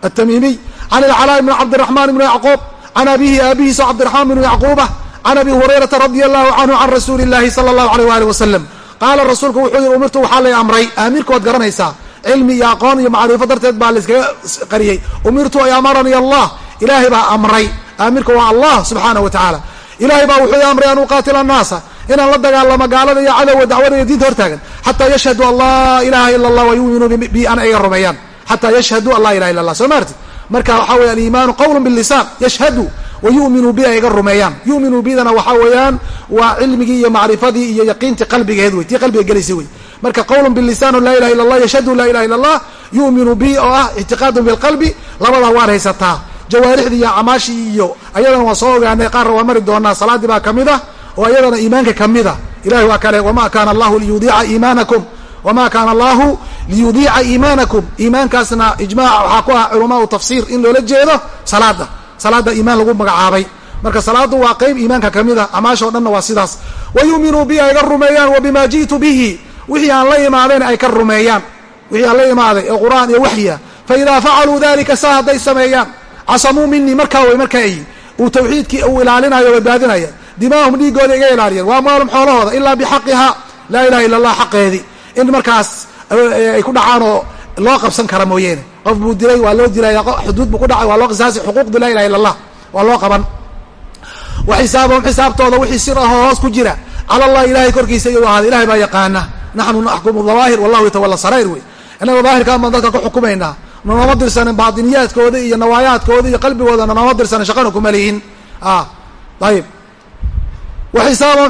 atamiimiy can ilcalaa bn cabdiraxmaan ibni yacquub can abihi aabihiisa cabdiraxmaan bnu yacquuba can abi hurayrata radia allahu canhu can rasuuli illaahi sala allahu aleyh waalih wasalam qaala rasuulku wuxuu yihi umirtu waxaa lay amray aamirku waad garanaysaa cilmi iyo aqoon iyo macrifo darteed baa layskaga qariyey umirtu ay amarani allah ilaahay baa amray aamirka waa allah subxaanahu wa tacaala ilahay baa wuxuu amray an uqaatila annaasa inaan la dagaalamo gaalada iyo cadowga dacwada iyo diinta hortaagan xataa yashhadu an ilaha ila allah wayuminuu bi an ay rumeeyaan xataa yashhadu an ilaha illa allah soo ma marka waxaa weya aliimaanu qawlun bilisan yashhadu wayuminuu bi ay rumeeyaan. Yuminuu bidana waxaa weeyaan waa cilmigii iyo macrifadii iyo yaqiintii qalbigeed wey tii qalbiga gelaysa wey. Marka qawlun bilisan laa ilaha illa allah yashhadu laa ilaha illa allah yuminuu bi oo ah ictiqaadun bilqalbi labadaa waan haysataa jawaarixdii iyo acmaashii iyo ayadana waan soo ogaanay qaarna waan mari doonaa salaaddii baa ka mid ah oo ayadana iimaanka ka mid a ilahi waa kale wama kaana allahu liyudiica iimaanakum? Wma kaana allahu liyudiica iimaanakum? Iimaankaasna ijmac waxaa ku ah culamaau tafsiir in loola jeedo salaada salaada iimaan lagu magacaabay. Marka salaadu waa qeyb iimaanka ka mid a acmaasha o dhanna waa sidaas. Wa yuuminuu bi ay ga rumeeyaan wa bima bihi. Wixii aan la imaadeen ay ka rumeeyaan. Wixii aan la imaaday ee qur'aan iyo waxya faidaa facaluu dalika saa hadday sameeyaan casamuu minii markaa way markaa ay uu tawxiidkii uu ilaalinayo badbaadinaya dimaahum dhiigooda iga ilaaliyeen. Wa amwaalum xoolahooda ilaa bixaqiha laa ilaha illa allah xaqeedii. In markaas ay ku dhacaan oo loo qabsan kara mooyeene. Qof buu dilay waa loo dilaya xuduud buu ku dhacay waa loo qisaasi xuquuqda laa ilaha illa allah waa loo qaban. Wa xisaabahum xisaabtooda wixii sir ahoo hoos ku jira. Cala allahi ilahay korkiisa iyuu ahaaday ilahay baa yaqaana naxnu naxkumu dawaahir wallahu yatawala sarayr wey. Innaga daahirkaan baan dadka ku xukumaynaa nanooma dirsanin baatiniyaadkooda iyo nawaayaadkooda iyo qalbigoodana nooma dirsanin shaqana kuma lihin. Ayib wa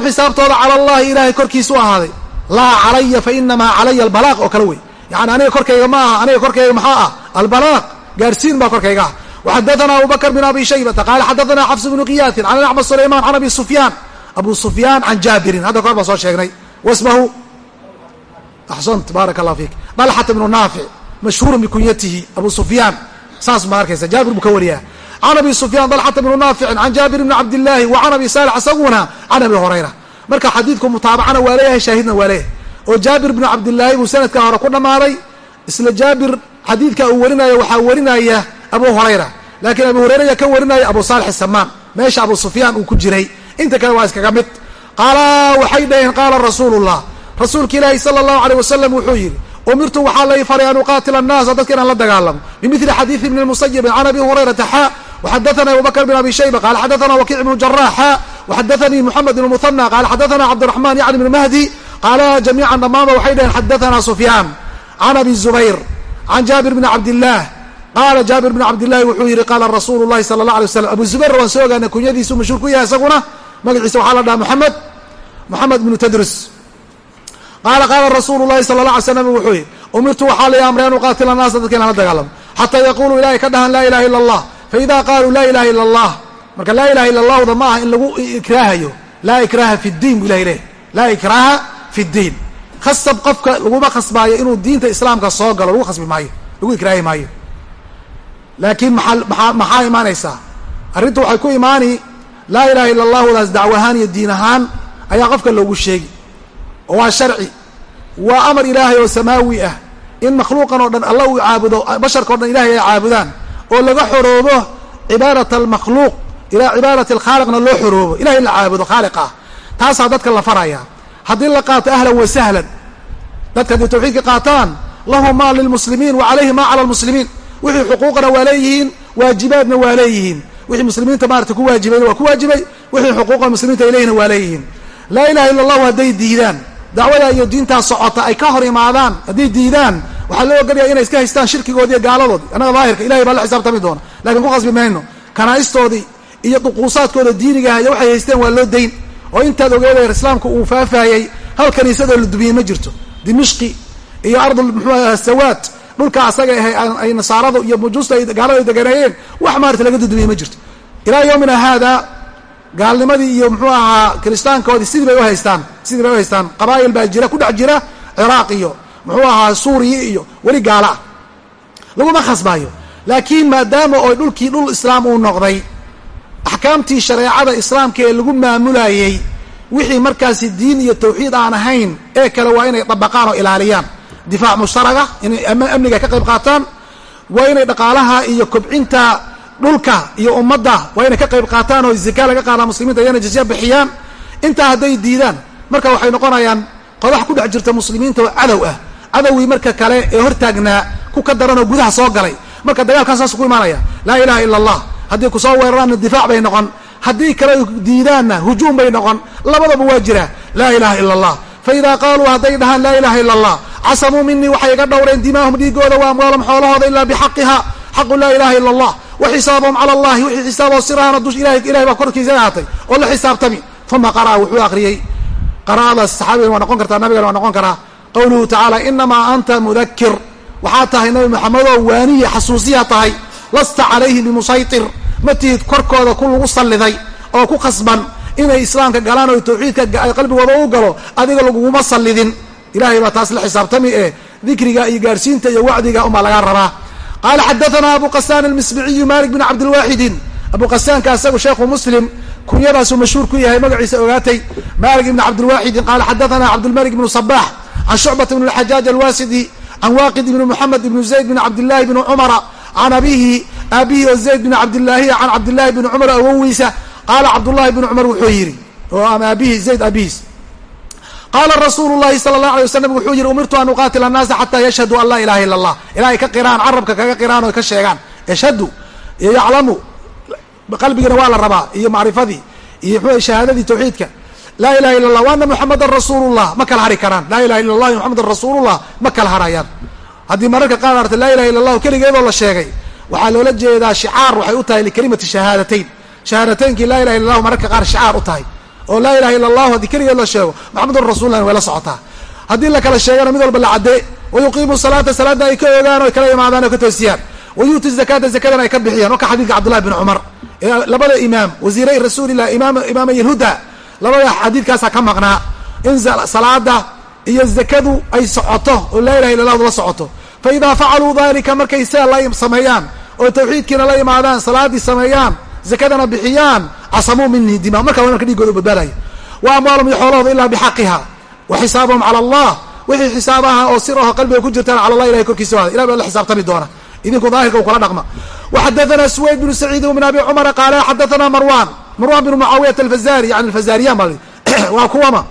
xisaabtooda cala allahi ilahay korkiisa u ahaaday. Laa calaya fa calaya albalaaq oo kale wey yani aniga korkayga ma aha aniga korkayga maxaa ah? Albalaaq gaarsiin baa korkayga ah. Waxadaana abu bakr bin abi shaybata qaala xadaana xafs bnu qiyaatin can acma sulayman can abi sufyaan. Abu sufyaan can jaabirin hadda kahor baan soo sheegnay. Wasmahu axsant baaraka allah fiik. Dalxata bnu naafic mashhuurun bikunyatihi abu sufyaan saas ma arkaysa jaabir buu ka wariyaa can abi sufyaan dalxata bnu naaficin can jaabir bni cabdillaahi wa can abi saalix isaguna can abi hurayra marka xadiidku mutaabacana waa leeyahay shaahidna waa leeyahay oo jaabir bnu cabdillaahi buu sanadka hore ku dhammaaday isla jaabir xadiidka uu warinaya waxaa warinaya abu hurayra laakiin abu hurayra ayaa ka warinaya abu saalix samaan meesha abu sufyaan uu ku jiray inta kale waa iskaga mid qaala umirtu waxaa lay faray an uqaatila annaasa dadka inaan la dagaalamo bimili xadiidi ibni lmusayibin can abi hurayrata xa waxadaana abu bakr bin abi shayba qaala xadaana wakiic bnu jarax xa waxadaanii moxamed bn muhana qaala xadaana cabdiraxman bn mahdi qaala jamiican dhammaanba waxay dhaheen xadaana sufyaan can abi zubayr can jaabir bni cabdillaah qaala jaabir bn cabdillahi wuxuu yihi qaala rasuulu llahi sala allah alay waslam abu zubayr waan soo ogaanay kunyadiisu mashhuur ku yahay isaguna magaciisa waxaa la dhaha moxamed moxamed bnu tadrus qaala qaala rasuulu llahi sala allah alay slam wuxuu yihi umirtu waxaa la amray an uqaatila naasa dadka inaan la dagaalamo xataa yaquuluu ilahay ka dhahan laa ilaha illa allah faida qaaluu laa ilaha illa allah marka laa ilaha illa allahda ma aha in lagu ikraahayo laa ikraaha fi ddiin bu ilahay leh laa ikraaha fi ddiin khasab qofka laguma khasbaayo inuu diinta islaamka soo galo lagu khasbi maayo lagu ikraahi maayo laakiin maaa maxaa imaanaysaa arrintu waxay ku imaani laa ilaha illa allahudaas dacwo ahaan iyo diin ahaan ayaa qofka loogu sheegi oo waa sharci waa amar ilaahay oo samaawi ah. In makhluuqan oo dhan alla uu caabudo basharka o dhan ilahay ay caabudaan. Oo laga xoroobo cibaadat almakhluuq ilaa cibaadati alkhaaliqna loo xoroobo. Ilahay in la caabudo khaaliq taasaa dadka la faraya. Haddii la qaato ahlan wa sahlan dadka hadday tawxiidka qaataan lahu maa lilmuslimiin wa calayhi maa cala almuslimiin wixii xuquuqna waa leeyihiin waajibaadna waa leeyihiin. Wixii muslimiinta maarata ku waajibayna waa ku waajibay. Wixii xuquuqa muslimiinta ay leeyihiin waa leeyihiin. Laa ilaha illa allahu hadday diidaan dacwada iyo diintaa socota ay ka hor imaadaan hadday diidaan waxaa loo ogolaya inay iska haystaan shirkigoodi iyo annaga daahirka ilahay baa la xisaabtami doona. Lakin ku qasbi mayno kanaa'istoodii iyo duquusaadkooda diinigaah iyo waxay haysteen waa loo dayn. Oo intaad ogeedaya islaamku uu faafaayey hal kaniisadoo la dumiyey ma jirto. Dimishqi iyo ardul muxuu sawaad dhulka asaga ah ay nasaaradu iyo mujuusta gaalada ay deganeeyeen wax maarata laga dudumiyey ma jirto. Ilaa yowmina haada gaalnimadii iyo muxuu ahaa kiristaankoodii sidii bay uhaystaan sidii bay uhaystaan qabaa'il baa jira ku dhex jira ciraaq iyo muxuu ahaa suuriya iyo weli gaala ah. Laguma khasbaayo. Laakiin maadaama oy dhulkii dhul islaam uu noqday axkaamtii shareecada islaamka ee lagu maamulayey wixii markaasi diin iyo tawxiid aan ahayn ee kale waa inay dabaqaan oo ilaaliyaan. Difaac mushtaraga inay amniga ka qayb qaataan waa inay dhaqaalaha iyo kobcinta dhulka iyo ummadda waa inay ka qayb qaataan oo zaka laga qaadaa muslimiinta iyana jizya bixiyaan. Intaa hadday diidaan marka waxay noqonayaan qodax ku dhex jirta muslimiinta oo cadow ah. Cadowgii marka kale ee hortaagnaa ku ka daranoo gudaha soo galay. Marka dagaalkaa saas ku imaanaya laa ilaha illa allah haddii ku soo weeraraanna difaac bay noqon. Haddii kale diidaanna hujuum bay noqon. Labadaba waa jira laa ilaha illa allah faida qaaluu hadday dhahaan laa ilaha illa allah casamuu minii waxay iga dhowreen dimaahum dhiigooda wa amwaalum xoolahooda ilaa bixaqiha xaqu laa ilaha illa allah wa xisaabahum cala allahi wixii xisaaboo sirahana dush ilahay baa korkiisa ahaatay oo la xisaabtami. Uma qara'a wuxuu akhriyey qaraa'adaas saxaabigan waa noqon kartaa nabigana waa noqon karaa. Qowluhu tacaala inamaa anta mudakir waxaad tahay nabi maxamedoo waaniya xasuusiya tahay. Lasta calayhim bimusaytir ma tihid korkooda ku lagu salliday oo ku khasban inay islaamka galaan oo tawxiidka qalbigooda u galo adiga laguguma sallidin. Ilahay baa taas la xisaabtami ee dikriga iyo gaadhsiinta iyo wacdiga umaa lagaa rabaa qaala xadaana abu qasaan almisbiciyu malik bn cabdilwaaxidin abu qasaanka isagu sheekhu muslim kunyadaasuu mashhuur ku yahay magaciisa ogaatay malik ibn cabdilwaaxidin qaala xadaana cabdilmalik bnu sabax can shucbata bn xajaaj alwaasidi can waaqid bni moxamed ibn zayd bn cabdillaahi bni cumara can abihi aabihii oo zayd bn cabdilaahiya can cabdillahi bni cumar awowiisa qaala cabdullahi bn cumar wuxuu yidhi oo ama aabihi zayd aabihiis qaala rasuulu llahi sala allah alay wasalam wuxuu yihi umirtu an uqaatila annaasa xataa yashhadu an laa ilaha illa allah ilahay ka qiraan carabka kaga qiraan oo ka sheegaan yashhadu iyo yaclamu qalbigana waa la rabaa iyo macrifadii iyo mxu shahaadadii tawxiidka laa ilaha illa allah waana muxamadan rasuulullah ma kala hari karaan laa ilaha illa allah muxamadan rasuulullah ma kala harayaan haddii mararka qaar arta laa ilaha illa allahu keligeedoo la sheegay waxaa loola jeedaa shicaar waxay u tahay likalimati shahaadateyn shahaadateynkii laa ilaha illa allahu mararka qaar shicaar u tahay oo laa ilaha illa allahu haddii keligeed la sheego maxamedun rasuullah way la socotaa. Haddii la kala sheegana mid walba la caddee wayuqiimu salaata salaadda ay ka ogaan o kala imaadaan o ka toosiyaan. Wayuuti zakata zakadana ay ka bixiyaan. O ka xadiidka cabdullahi bn cumar labada imaam wasiiray rasuulilah imaam imaamay lhuda labada xadiidkaasaa ka maqnaa. In salaada iyo zakadu ay socoto oo laa ilaha illa allahu la socoto. Fa idaa facaluu dalika markay sidaa la sameeyaan oo tawxiidkiina la imaadaan salaaddii sameeyaan zakadana bixiyaan casamuu minii dima markaa waa marka dhiigooda badbaadaya. Wa amwaalum iyo xoolahooda ilaa bixaqiha wa xisaabahum cala allah. Wixii xisaabaha oo sir qalbiga ku jirtaan cala allah ilahay korkiisa waada. Ilah baa la xisaabtami doona. Idinku daahirka u kula dhaqma. Waxadathana suwayd bnu saciid bn abi cumara qaala xadathana marwan marwan bnu mucaawiyata alfazari yani alfazariyan baa waa kuwama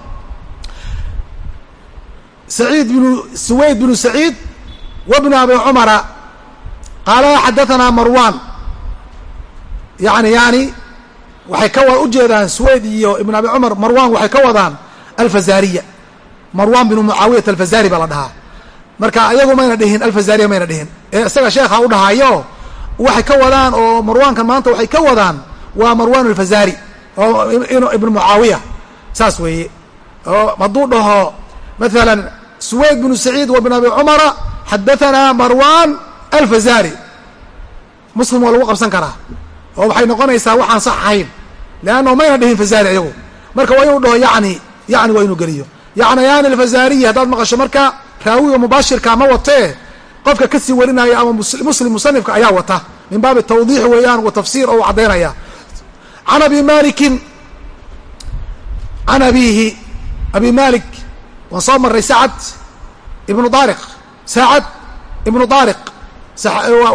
saciid bnu suwayd bnu saciid wa bnu abi cumara qaala xadathana marwan waxay ka ujeedaan suwayd iyo ibn abi cumar marwan waxay ka wadaan alfazariya. Marwan bnu mucaawiyata alfazari baa la dhahaa. Marka iyagu mayna dhihin alfazariya mayna dhihin. Ee isaga sheekha u dhahayo waxay ka wadaan oo marwaankan maanta waxay ka wadaan waa marwan alfazari oo ibnu mucaawiya saas weeye. Oo hadduu dhaho maalan suwayd bnu saciid wa bn abi cumara xadathana marwan alfazari. Muslim waa lagu qabsan karaa. Oo waxay noqonaysaa waxaan sax ahayn leanna mayna dhihin fazari iyagu marka waa inuu dhaho yani yani waa inuu geliyo yacnayani alfazariya haddaad maqasho marka raawiga mubaashirka ma watee qofka ka sii warinaya ama muslim musanifka ayaa wata min baabi tawdiix weeyaan wa tafsiir oo u caddaynaya can abi malikin can abihi abi malik waan soo marray sacad ibnu daariq sacad ibnu daariq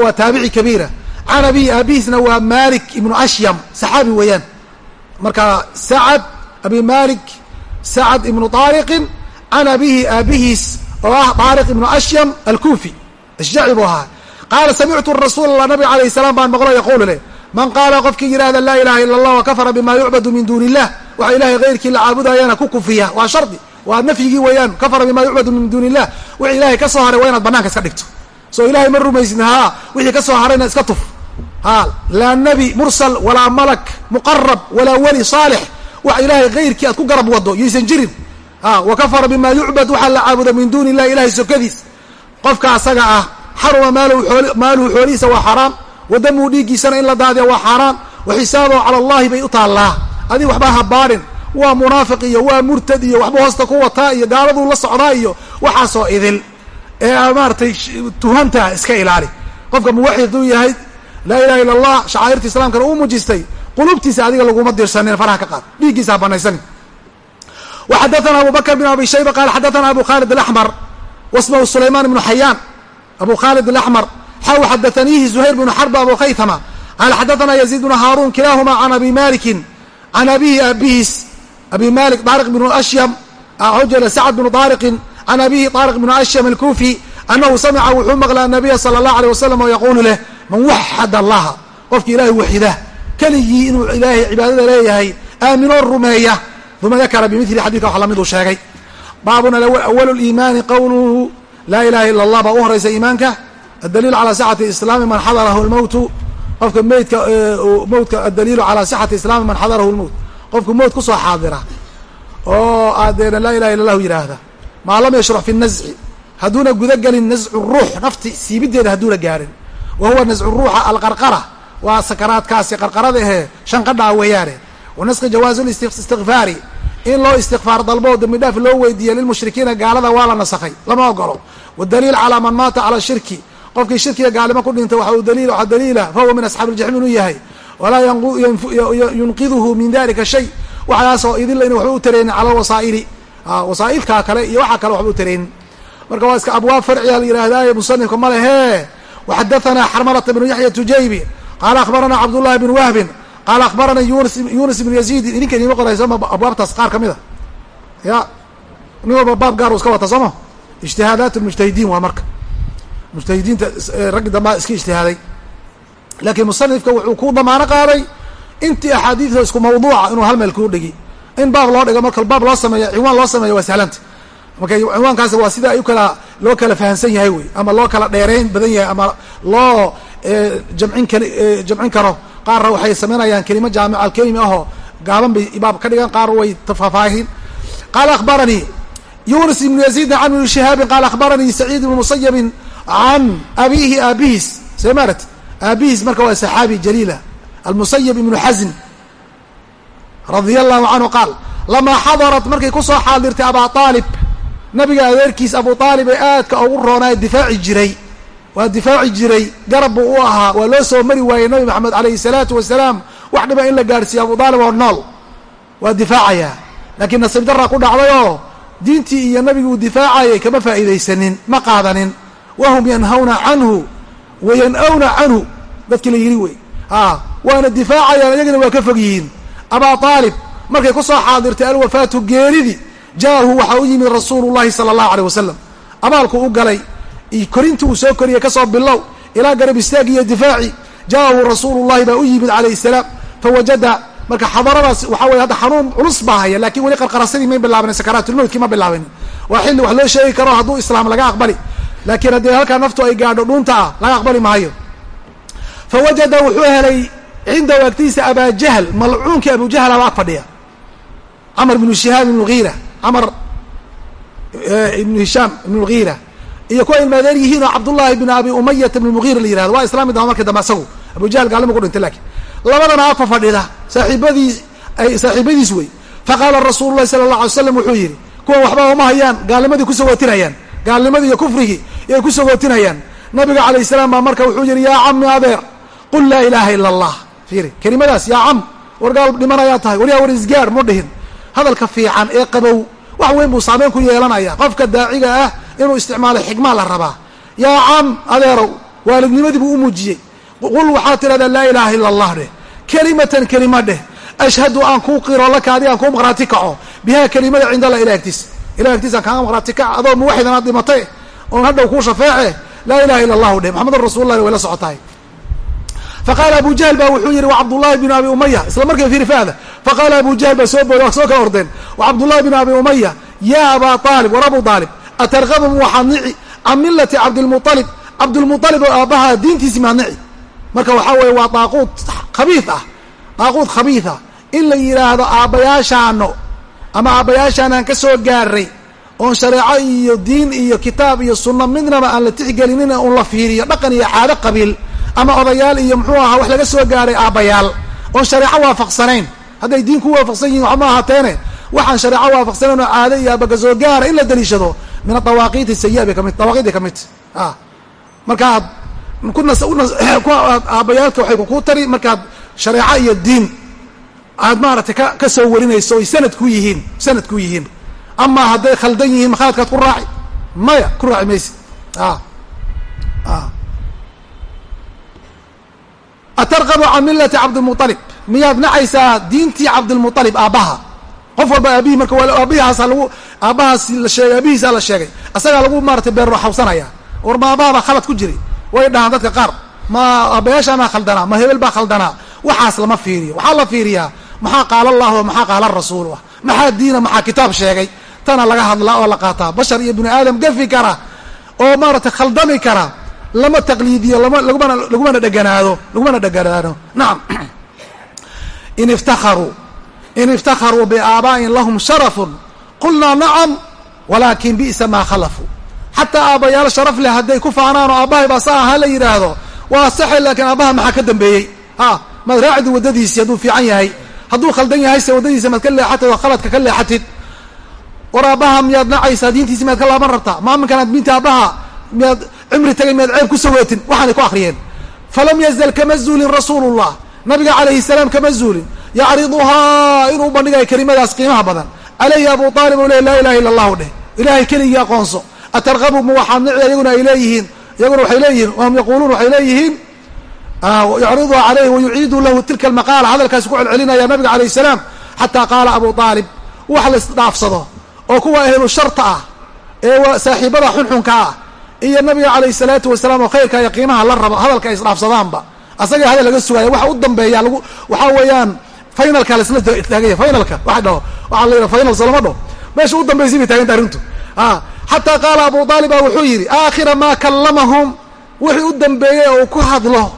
waa taabici kabiira can abihi aabihiisna waa malik ibnu ashyam saxaabi weeyaan marka sacad abi malik sacad ibnu daariqin can abihi aabihiis oo ah daariq ibnu ashyam alkufi. Ashjaci buu ahaa. Qaala samictu rasuul allah nabig alayh salaam baan maqlo yaquulu leh man qaala qofkii yidhahda laa ilaha ila allah wakafara bima yucbadu min duuni illah waxa ilahay hayrkii la caabudayana ku kufiya. Waa shardi. Waa nafyigii weeyaan kafara bima yucbadu min duuni illah wixii ilahay ka soo haray waa inaad banaanka iska dhigto. Soo ilahay ma rumaysid wixii ka soo harayna iska tuf laa nebi mursal walaa malak muqarab walaa weli saalix. Wax ilaahay hayrkii aad ku garab wado yaysan jirin. Ha wakafara bima yucbad waxaa la caabuda min duuni illahi ilahay sokadiis qofka asaga ah xaruma maaluhu xoolihiisa waa xaaraam wadamuu dhiiggiisana in la daadiya waa xaaraan wa xisaabahu cala allahi bay u taallaa. Adig waxbaa habaadhin waa munaafiq iyo waa murtad iyo waxbuu hoosta ku wataa iyo gaaladuu la socdaa iyo waxaasoo idil ee maaratay tuhanta iska ilaali. Qofka muwaxid uu yahay laa ilaha illa allah shacaa'irtii islaamkana uu muujistay. Qulubtiisa adiga laguma dirsanin faraha ka qaad. Dhiiggiisa ha banaysani waxadaana abu bakr bin shayba qaala xadaana abu khaalid اaxmar wasmahu sulayman ibnu xayaan abu khaalid اaxmar xaw xadaaniihi zuhayr bnu xarb abu khaytama qaala xadaana yaziid bnu haaruun kilaahuma can abi malikin can abihi abihiis abi malik ariq bnu ashyam ujala sacd bnu ariqin can abihi ariq bnu ashyam alkufi anahu samica wuxuu maqlaa nabiya sala allah aleyh wasalam oo yaquulu leh man waxad allaha qofki ilaahay waxida keligii inuu ilaahay cibaadada leeyahay aaminoo rumeeya. Uma dakara bimili xadidka wax lamiduu sheegay. Baabun awalu liimaani qawluhu laa ilaha ila allah baa u horaysa iimaanka. Adaliil calaa sixati islaami man xadarahu lmowtu qofka meydka mowtka adaliilu calaa sixati islaami man xadarahu lmowt qofku mowt ku soo xaadira oo aad laa ilaha illa allahu yidhaahda maa lam yashruc fi nazci hadduuna guda gelin nazcu ruux nafti siibideeda hadduuna gaarin. Wa huwa nazcu ruuxa alqarqara waa sakaraadkaasi qarqarada ahee shanqadhaa weeyaane. Wa nasqi jawaazi istikfaari in loo istikfaar dalbo dambi dhaaf loo weydiiyo lilmushrikiina gaalada waa la nasakhay lama ogolo wadaliil calaa man maata cala shirki qofkii shirkiga gaalimo ku dhintay waxa uu daliil waxaa daliila fahuwa min asxaabi iljaxiim inuu yahay. Walaa yunqiduhu min dalika shay waxaasoo idinla ina waxba u tareynin cala alwasaa'ili wasaa'ilkaa kale iyo waxaa kale waxba u tareynin marka waa iska abwaab farciga la yidhahdaaye musanifka ma lehe. Waxadathana xarmalata bnu yaxya tujaybi. Qaala akhbarana cabdullahi bn wahbin qaala akhbarana yunis ibnu yaziid idinka idinma qorayso ma abwaabtaas qaar ka mid a ya nin walba baab gaar u iska wata sooma ijtihaadaat lmujtahidiin waa marka. Mujtahidiinta raggi dambaa iska ijtihaaday. Laakiin musanifka wuxuu ku damaano qaaday intii axaadiida isku mawduuca inuu hal meel kuu dhigi. In baab loo dhigo marka baab loo sameeyo ciwaan loo sameeyo waa sahlanta marka ciwaankaas waa sida ay kala loo kala fahamsan yahay wey ama loo kala dheereyn badan yahay ama loo jamcin kar jamcin karo. Qaarna waxay samaynayaan kelima jaamica alkelimi ahoo gaaban bay baab ka dhigan qaar way faahfaahin qaala akhbaranii yunus ibnu yaziidin can ibni shihaabin qaala akhbaranii saciid ibnu musayabin can abiihi aabihiis see maarati aabihiis marka waa saxaabi jaliila almusayab ibnu xazn radia allahu canhu qaal lamaa xadarat markay ku soo xaadirtay abaa aalib nabiga adeerkiis abu aalib ee aadka ugu roonaa difaaci jiray. Waa difaaci jiray garab buu u ahaa waa loo soo mari waayey nabi maxamed alayhi salaatu wasalaam wax dhiba in la gaadhsiiyo abu aalib oo nool. Waa difaacayaa laakiin nasiib daraa ku dhacday oo diintii iyo nabigii uu difaacayay kama faa'iidaysanin ma qaadanin. Wahum yanhawna canhu wayan-awna canhu. Dadkii la yidhi wey a waana difaacayaan iyagana waa ka fog yihiin. Abaa aalib markay ku soo xaadirtay alwafaatu geeridii jaahu waxaa u yimid rasuulu llahi sala allahu aleyh wasalam abaalku u galay korintii uu soo koriyey ka soo bilow ilaa garab istaagi iyo difaaci. Jaahu rasuulu baa u yimid calayhi salaam fawajada marka xadaradaas waxaa weye hadda xanuun culus baa haya laakiin weli qarqarasadii may bilaabanin sakaraatulmowtkii ma bilaabanin waa xilli wax loo sheegi karo hadduu islaam laga aqbali. Laakiin haddii halkaa naftu ay gaadho dhuunta ah laga aqbali maayo. Fawajada wuxuu helay cindahu agtiisa abaa jahl malcuunkii abu jahl aba ag fadhiya. Camr ibnu shihaab ibnu hiira camar ibnu hishaam ibnu lgiira iyo kuwa ilmaadeer yihiin oo cabdullahi bn abi umayata ibn mugiira la yihahdo waa islaami dama markii dambe asagu abu jahl gaalnima ku dhintay laakiin labadana agfa fadhida saaxiibadii ay saaxiibadiis wey. Faqaala rasuulu lahi sala allah alay slam wuxuu yidhi kuwan waxba oma hayaan gaalnimadii kusogootinayaan gaalnimadii iyo kufrigii iyay kusogootinayaan nabiga calayh salaam baa marka wuxuu yihi yaa cami adeer qul laa ilaha ila allah. Fiiri kelimadaas yaa cam war gaal dhimanayaa tahay waryaa war isgaar mu hadalka fiican ee qabow. Wax weyn buu saameyn ku yeelanaya qofka daaciga ah inuu isticmaalo xigmaa la rabaa. Yaa cam adeerow waalidnimadii buu u muujiyey. Qul waxaad tidhahdaa laa ilaha ila allah dheh. Kelimatan kelima dheh. Ashhadu aan kuu qiro laka adi aan kuu maqraati kaco. Bihaa kelimada cind allah ilah agtiisa ilah agtiisa aan kaaga maqraati kac adoo muwaxidana dhimatay oon hadhow kuu shafeece. Laa ilaha ila allahu dheh. Maxamedun rasul lah way la socotahay faqaala abu jahl ba wuxuu yihi wacabdullahi bn abi umaya isla markay fiiri fahda faqaala abu jahl baa soo booda waa soo kala ordeen wacabdullahi bn abi umaya ya aba aalib war abu aalib atarqabum waxaad nici can milati cabdilmualib cabdulmualib oo aabbaha diintiisi maad nici marka waxaa weeye waa daaquud khabiid ah daaquud khabiid ah in la yidhaahdo aabbayaashaano ama aabbayaashaanaan ka soo oon shareeco iyo diin iyo kitaab iyo sunno midnaba aan la tixgelinin un la fiiriyo dhaqan iyo caado qabiil ama odayaal iyo muxuu ahaa wax laga soo gaaray aabbayaal oon shareeco waafaqsanayn. Hadday diin ku waafaqsan yihiin waxma ahaateene waxaan shareeco waafaqsanayn oo caado iyo aabaka soo gaara in la daliishado min adawaaqiiti sayi bay ka mid dawaaqiiday ka mid a markaad aabbayaalka waxay ku tari markaad shareeco iyo diin aad maaragtay ka ka soo warinayso oy sanad ku yihiin sanad ku yihiin. Amaa hadday khaldan yihiin makhaladkaad ku raaci? Maya ku raaci maysi a atarqabu can millati cabdilmualib miyaad nacaysaa diintii cabdilmualib aabbaha qof walba aabihii marka aabihiaasa lagu aabbahaas la sheegay aabihiisaa la sheegay asagaa lagu maaratay beerwaxawsanaya war ma aabbaha baa khalad ku jiray way dhahaan dadka qaar ma aabbayaashaanaa khaldanaa ma hebel baa khaldanaa waxaas lama fiiriyo waxaa la fiiriyaa maxaa qaala allahu wa maxaa qaala rasuulu ah maxaa diina maxaa kitaab sheegay tana laga hadlaa oo la qaataa bashar iyo bini aadam gafi kara oo maaratay khaldami kara lama taqliidiyo lama lagumana lagumana dheganaado lagumana dheganaado. Nacam in iftakharuu in iftakharuu biaabaa'in lahum sharafun. Qulnaa nacam walaakin bi'sa maa khalafuu xataa aabbayaal sharaf leh hadday ku faanaan aabbahay baa sa aha la yidhaahdo waa saxe laakiin aabbaha maxaa ka dambeeyey? Ha maad waddadiisii hadduu fiican yahay. Hadduu khaldan yahayse waddadiisa maad ka leexatid oo khaladka ka leexatid. War aabbaha miyaad nacaysaa diintiisi miyaad ka laaban rabtaa? Maaminkan diinta aabbaha miyaad cimri tagay miyaad ceeb ku saweetin waxaanay ku akriyeen falam yazal kama zuulin rasuulu llah nabiga calayhi salaam kama zuulin. Yacriduhaa inuu bandhigayo kelimadaas qiimaha badan. Calayhi abu aalib u ley laa ilaha illa allahu dheh. Ilahay keligii aqoonso atargabu ma waxaad nici iyaguna ay leeyihiin? Iyaguna waxay leeyihiin wahum yaquuluun waxay leeyihiin. Yacriduha calayhi wayuciidu lahu tilka almaqaala. Hadalkaasi ku celcelinaya nabiga calayh salaam. Xataa qaala abu aalib wax la oo kuwa ahlu sharta ah ee saaxiibada xunxunka ah iyo nabiga calayh salaatu wasalaam oo khayrka iyo qiimaha la rabo hadalka ay isdhaafsadaanba. Asaga hadal laga sugaya waxa u dambeeya lagu waxaa weeyaan finalka laisla taaganya finalka waxa dhaho waxaa la yidhaha final solama dhaho. Meesha u dambaysay bay taaganta arrintu a xataa qaala abu aaliba wuxuu yidhi aakhira maa kallamahum wixii u dambeeyey oo ku hadlo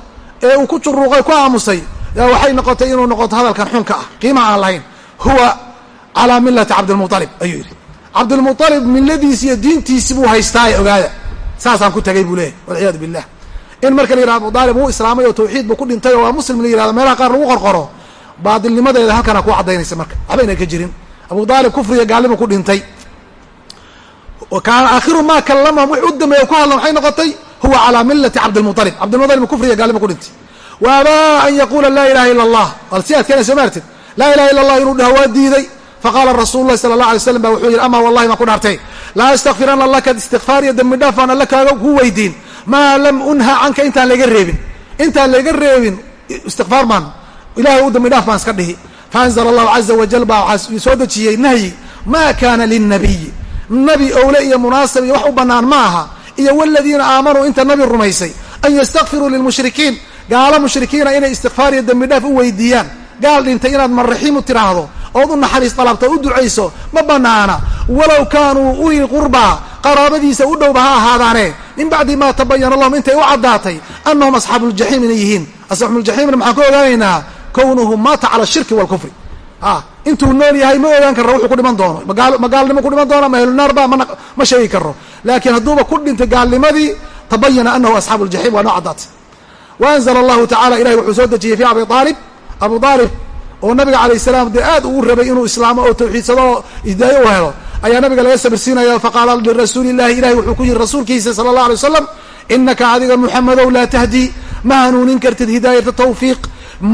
ee uu ku juruuqay ku aamusay waxay noqotay inuu noqoto hadalkan xunka ah qiimaha aan lahayn. Huwa calaa millati cabdilmualib ayuu yidhi. Cabdilmualib milladiisi iyo diintiisi buu haystaaye ogaada saasaan ku tagay buu leeyahy walciyaadu billah. In marka la yihahdo abu aalib wuu islaamay oo tawxiid buu ku dhintay oo waa muslim la yihahdo meelaha qaar lagu qorqoro baadilnimadeeda halkana ku caddaynaysa marka. Waxba ka jirin. Abu aalib kufriga gaalnimu ku dhintay. Kaana aakhiru maa kallamahum wix u dambeeya ku hadlan waxay noqotay huwa calaa millati cabdilmualib cabdilmualib kufriga gaalnimu ku dhintay. Wa an yaquula laa ilaha illa allah. Al si adkeena soo maartid laa ilaha illa allah inuu dhaho waa diiday faqaala rasuulu lahi sala allah alay slam ba wuxuu yidhi ama wallahi baan ku dhaartay laa astakfirana laka istikfaar iyo dembi dhaaf aan kaaga ku weydiin maa lam unha canka intaan laga reebin intaan laga reebin istikfaar maan ilahay u dambi dhaaf baan iska dhihi faanzla allahu caza wajal baa waxaa soo dejiyey nahyi maa kana lilnabiyi nabi owle iyo munaasab iyo wax u bannaan ma aha iyo waladiina aamanuu inta nabi rumaysay an yastakfiruu lilmushrikiin gaalo mushrikiina inay istikfaar iyo dembi dhaaf u weydiiyaan gaal dhintay inaad marraxiim u tiraahdo ood u naxariis dalabto u ducayso ma banaana walow kaanuu ulii qurbaa qaraabadiisa u dhowba ha ahaadaane. Min bacdi maa tabayana lahum intay u caddaatay annahum asxaabuuljaxiim inay yihiin. Asxaabuuljaxiimna maxaan ka ogaanaynaa? Kownuhu maata cala ashirki waalkufri a intuu nool yahay ma ogaan karro wuxuu ku dhiman doono. Ma gaalnimo ku dhiman doono ma ahlunaarba ma sheegi karo laakiin hadduuba ku dhintay gaalnimadii tabayana anahu asxaabu ljaxiim waa noo caddaatay. Wa anzala allahu tacala ilahay wuxuu soo dejiyey fi abi aalib abu aalib oo nabiga calayh salaam dee aad ugu rabay inuu islaamo oo tawxiidsado oo hidaayo u helo ayaa nabiga laga sabirsiinaya faqaala lirasuuli illahi ilahi wuxuu ku yihi rasuulkiisa sala allah alay wasalam inaka adiga muxamedow laa tahdii ma hanuunin kartid hidaayata tawfiiq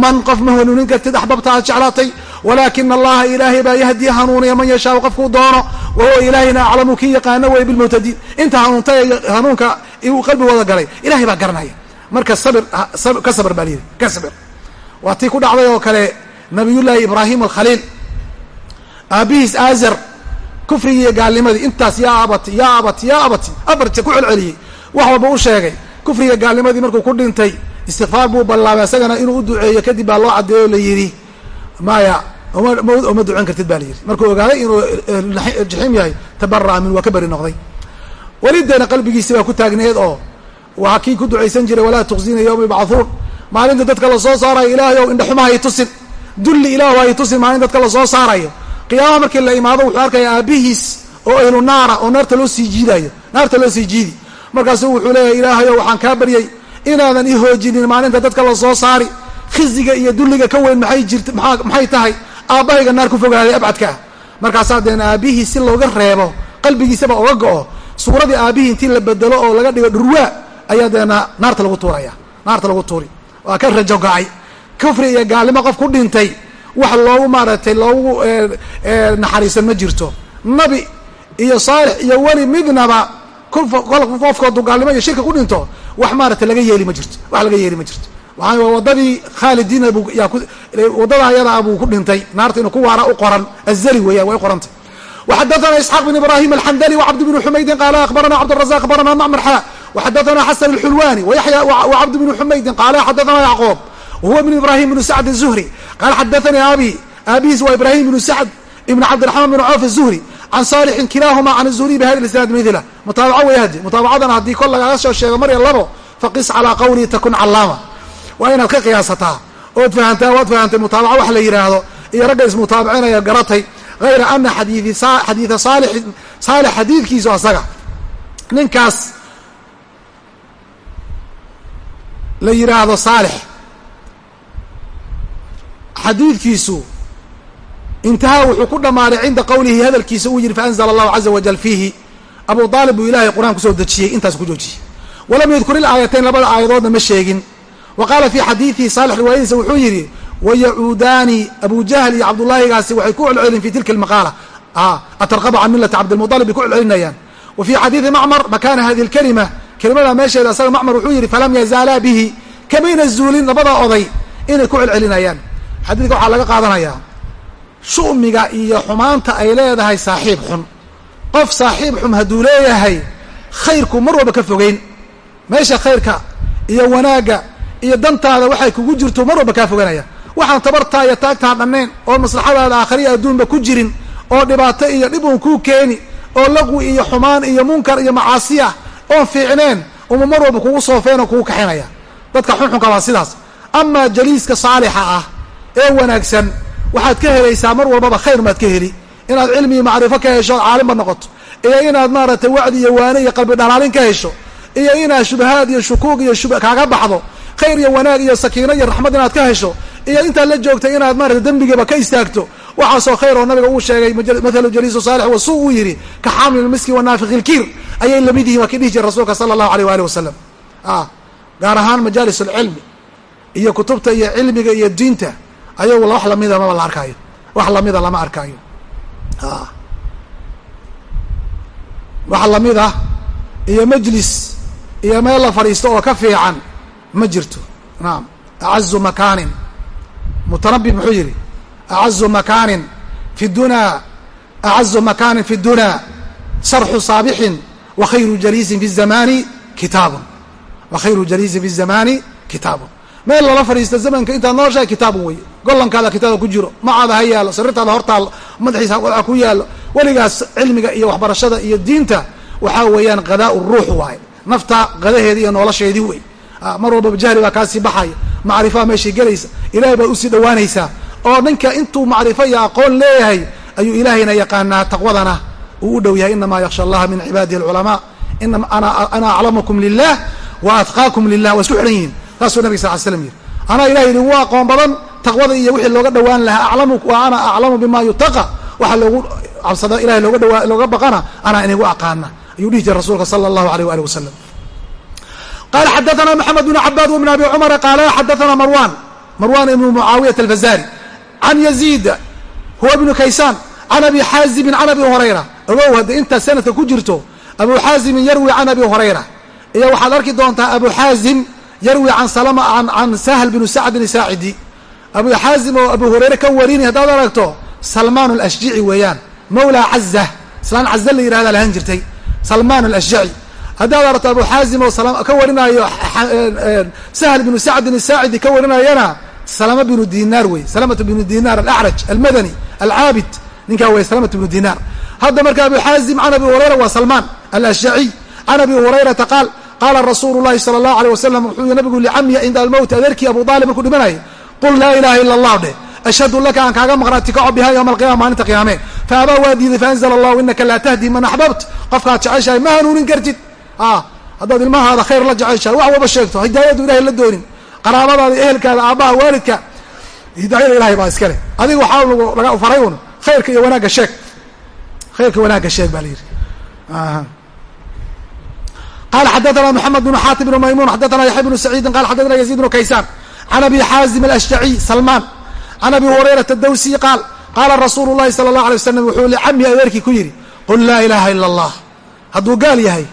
man qof ma hanuunin kartid axbabta aad jeclaatay walaakina allaha ilaahay baa yahdii hanuuniya man yashaau qofkuu doono wa huwa ilaahina aclamu kii yaqaano wey bilmuhtadiin. Inta hanuuntay hanuunka uu qalbigooda galay ilahay baa garanaya. Marka sabir ka sabr baa layidhi ka sabir. Waa tii ku dhacday oo kale nabiyullaahi ibraahim alkhaliil. Aabihiis aazar kufrigii iyo gaalnimadii intaas yaa abati yaa abati yaa abati afar ku celceliyey. Wax walba u sheegay kufriga gaalnimadii markuu ku dhintay istikfaar buu ballaabay isagana inuu u duceeyo kadib baa loo caddeeyo la yidhi maya uma ducan kartid ba la yidhi. Markuu ogaaday inuu jaxiim yahay tabara'a min waa ka beri noqday. Welideena qalbigiisi baa ku taagneed oo waa kii ku ducaysan jiray walaa tuqzina yowma yubcahuun maalinta dadka la soo saarayo ilaahay ow indhaxuma hay tusin dulli ilaahu hay tusin maalin dadka la soo saarayo. Qiyaama markii la imaado wuxuu arkaya aabihiis oo ahlu naara oo naarta loo sii jiidayo naarta loo sii jiidi. Markaasuu wuxuu leeyahy ilaahayow waxaan kaa baryay inaadan i hoojinin maalinta dadka la soo saari. Khiziga iyo dulliga ka weyn maxay jirta maa maxay tahay? Aabbahayga naar ku fogaaday abcadka. Markaasaa deen aabihii si looga reebo qalbigiisaba oga go-o suuradii aabihii intii la bedelo oo laga dhigo dhurwaa ayaa deena naarta lagu tuuraya. Naarta lagu tuuri. Waa ka rajo go'ay kufri iyo gaalnimo qof ku dhintay wax loogu maaragtay loogu naxariisan ma jirto nabi iyo saalix iyo weli midnaba qofkoodu gaalnimo iyo shirka ku dhinto wax maaragtay laga yeeli ma jirto wax laga yeeli ma jirto waxaa wadadii khaalidiina bu yaa wadada ayadaa buu ku dhintay naarta inuu ku waara u qoran azali weeyaan way qorantay وxadثna isxاq بن ibrahim الxmdلي وcبد بن حmaydin qal aخbarana cبدالرزاq aخbarana mcmr xا وxadثna xسن الxulwاني وcبد بن حmaydin qal xadثna yعقوب وهuو بن ibrahim بن سعد الزهري qal xadثnii abi aabihiis waa ibrahim بن سعد بن cabdiرحman بن cوف الزهري can صالحin kilahma can الزهري bhada isناad mثla mutaabaco way hadi mutaabacadana haddii kol lagaga soo sheego mar iyo labo faqis calىa qwlii takun calaama waa inaad ka qiyaasataa ood fahantaa waad fahantay mutaabaco wax la yidhaahdo iyo ragga ismutaabicinaya garatay hayra ana xadiida saalixin saalix xadiidkiisu asaga ninkaas la yidhaahdo saalix xadiidkiisu intahaa wuxuu ku dhammaaday cinda qowlihi hadalkiisa uu yidhi faanzla allahu caza wajal fiihi. Abu aalib buu ilahay qur'aan ku soo dejiyey intaas ku joojiyey. Walam yadkur ilaayatayn labada aayadoodna ma sheegin. Wa qaala fii xadiidihi saalix riwaayadiisa wuxuu yidhi wayacuudaani abu jahl iyo cabdullaahigaasi waxay ku celcelin fi tilka almaqaala. Atarqaba can millati cabdilmuطalib bay ku celcelinayaan. Wa fii xadiidi macmar makaana hadihi اlkelima kelimada meesheeda asaga macmar wuxuu yidhi falam yazaalaa bihi kamayna zuulin labada oday inay ku celcelinayaan xadiidka waxaa laga qaadanayaa shu'miga iyo xumaanta ay leedahay saaxiib xun. Qof saaxiib xun hadduu leeyahay khayrku mar walba ka fogeyn. Meesha khayrka iyo wanaagga iyo dantaada waxay kugu jirto mar walba kaa foganaya. Waxaan tabartaa iyo taagtaa dhannayn oo maslaxadaada aakhariya adduunba ku jirin oo dhibaato iyo dhib uun kuu keeni oo laqwi iyo xumaan iyo munkar iyo macaasi ah oon fiicneen uma mar walba kugu soofeen oo kugu kaxinaya dadka xunxunka waa sidaas. Amaa jaliiska saalixa ah ee wanaagsan. Waxaad ka helaysaa mar walbaba khayr maad ka heli. Inaad cilmi iyo macrifo ka hesho caalimba noqoto. Iyo inaad maaragtay wacdi iyo waane iyo qalbi dhalaalin ka hesho. Iyo inaad shubahaad iyo shukuug iyo shub kaaga baxdo. Khayr iyo wanaag iyo sakiino iyo raxmad inaad ka hesho. Iyo intaad la joogtay inaad maarata dembigiiba ka istaagto. Waxaasoo khayr oo nabiga uu sheegay mathalu jaliisu saalix wasu uu yidhi ka xaamil miski wanaafiqi ilkiir ayay la mid yihiin waa kii dhihi jira rasuulka sala allahu aleyh waali wasalam gaar ahaan majaalis alcilmi iyo kutubta iyo cilmiga iyo diinta ayagu wax lamida maba la arkaayo. Wax lamida lama arkaayo. Wax la mid ah iyo majlis iyo meel la fadhiisto oo ka fiican ma jirto. Naam. Acazu makaanin. Mutanabi muxuu yidhi acazu makaanin fi dunaa acazu makaanin fi dunaa sarxu saabixin wa khayru jaliisin fi zamani kitaabun. Wa khayru jaliisin fi zamani kitaabun meel lala fadhiista zamanka intaad nooshahay kitaabun wey gollankaada kitaaba ku jiro. Macaada ha yaallo. Sariirtaada hortaal madaxiisa waa ku yaallo. Weligaas cilmiga iyo waxbarashada iyo diinta waxaa weeyaan qadaa ruux waaye. Nafta qadaheedii iyo nolosheedii wey mar walbaba jahli baa kaasii baxaya. Macrifaa meeshay gelaysa. Ilahay baad u sii dhawaanaysaa oo ninka intuu macrifo iyo aqoon leeyahay ayuu ilaahayna yaqaanaa taqwadana. Uu u dhow yahay inamaa yaksha allaha min cibaadihi alculamaa ana aclamukum lilah wa atqaakum lilah waa isku xidhan yihiin saasuu nabig sal l slam yiri anaa ilahay idingu aqoon badan taqwada iyo wixii looga dhawaan lahaa. Aclamu wa ana aclamu bima yutaqa. Waxa loogu cabsada ilahay looga dhawa looga baqana anaa inigu aqaana. Ayuu dhihi jiray rasuulka sala allahu aleyh waali wasalam qala xadaثna mxamed bn cabaad wbn abi cumar qaala xadaثna marwan marwan ibn mucaawiyat alfazari. Can yaziid huwa bnu kaysaan. Can abi xaazimin can abi hurayra. Ogow hadda intaad sanadka ku jirto abu xaazimin yarwi can abi hurayra. Iyo waxaad arki doontaa abu xaazim yarwi can salama can sahl bnu sacdin saacidi. Abu xaazim oo abu hurayre ka warini haddaad aragto salmaan alashjici weeyaan. Mawla caza islaan caza la yihahda lahan jirtay. Salmaan alashjaci. Haddaad aragto abu xaazim oo ka warinaayo sahl bnu sacdin saacidi ka warinayana salama bnu dinaar wey salamatu bnu dinaar alacraj almadani alcaabid. Ninkaa wey salamatu bnu dinaar hadda marka abu xaazim can abi hurayra waa salmaan alashjaciy can abi hurayrata qaal qaala rasuulu llahi sala allahu aleyh wasalam wuxuu yihi nabigu licamiya cinda almowti adeerkii abu aalib markuu dhimanayay qul laa ilaha ila allah dheh ashhadu laka aan kaaga maqnaati kaco biha yowma alqiyama maalinta qiyaame fa waa diiday faanzla allahu inaka laa tahdi man axbabt qofkaad jeceshahay ma hanuunin kartid haddaad ilmahaada khayr la jeceshahay wax walba sheegto hidaayadu ilahay la doonin qaraabadaada ehelkaada aabbaha waalidka hidaayada ilahay baa iska leh adiga waxaa laga faray un khayrka iyo wanaagga sheeg khayrka wanaagga sheeg baa la yidhi qala xadaana mxamed bn xatim bn maymun xadaana yaxya bnu saciidin qala xadaana yaziid bnu kaysaan can abi xaazim alashjaciy salmaan can abi hurayrata dawsiy qaal qaala rasuulu llahi sala allah alay wasalam wuxuu licami adeerkii ku yidhi qul laa ilaaha ila allah hadduu gaal yahay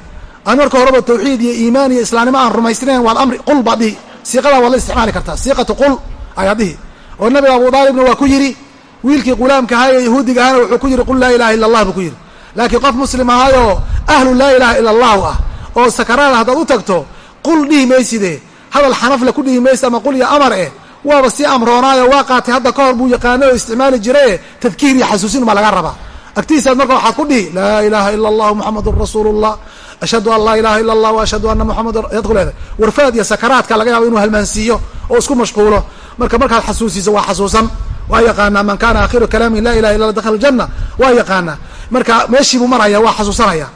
aan marka horeba tawxiid iyo iimaan iyo islaamnimo aan rumaysnayn waa amri qul baad dhihi siiqadaa waad la isticmaali kartaa siiqatu qul ayaad dhihi oo nabiga abu daalibna waa ku yidhi wiilkii qulaamka ahaa ee yahuudiga ahaana wuxuu ku yidhi qul laa ilaha ila allah buu ku yidhi laakiin qof muslim ahaayo ahlu laa ilaha ila allahu ah oo sakaraada haddaad u tagto qul dhihi mayside hadal xanafle ku dhihi maysa ama qul iyo amar eh waaba sii amroonaayo waa qaatay hadda ka hor buu yaqaano oo isticmaali jiraye tadkiir iyo xasuusin baa laga rabaa. Agtiisaad marka waxaad ku dhihi laa ilaha ila allahu muxamadun rasuulu llah ashhadu an laa ilaha ila allah wa ashhadu ana muxamadan ayaad ku leedahay warfaad iyo sakaraadka laga yaabo inuu halmaansiiyo oo isku mashquulo. Marka markaad xasuusiso waa xasuusan. Waa yaqaanaa man kana akhiru kalaamihi la ilaha illa dakhala janna waa yaqaanaa. Marka meeshii maraya waa xasuusanaya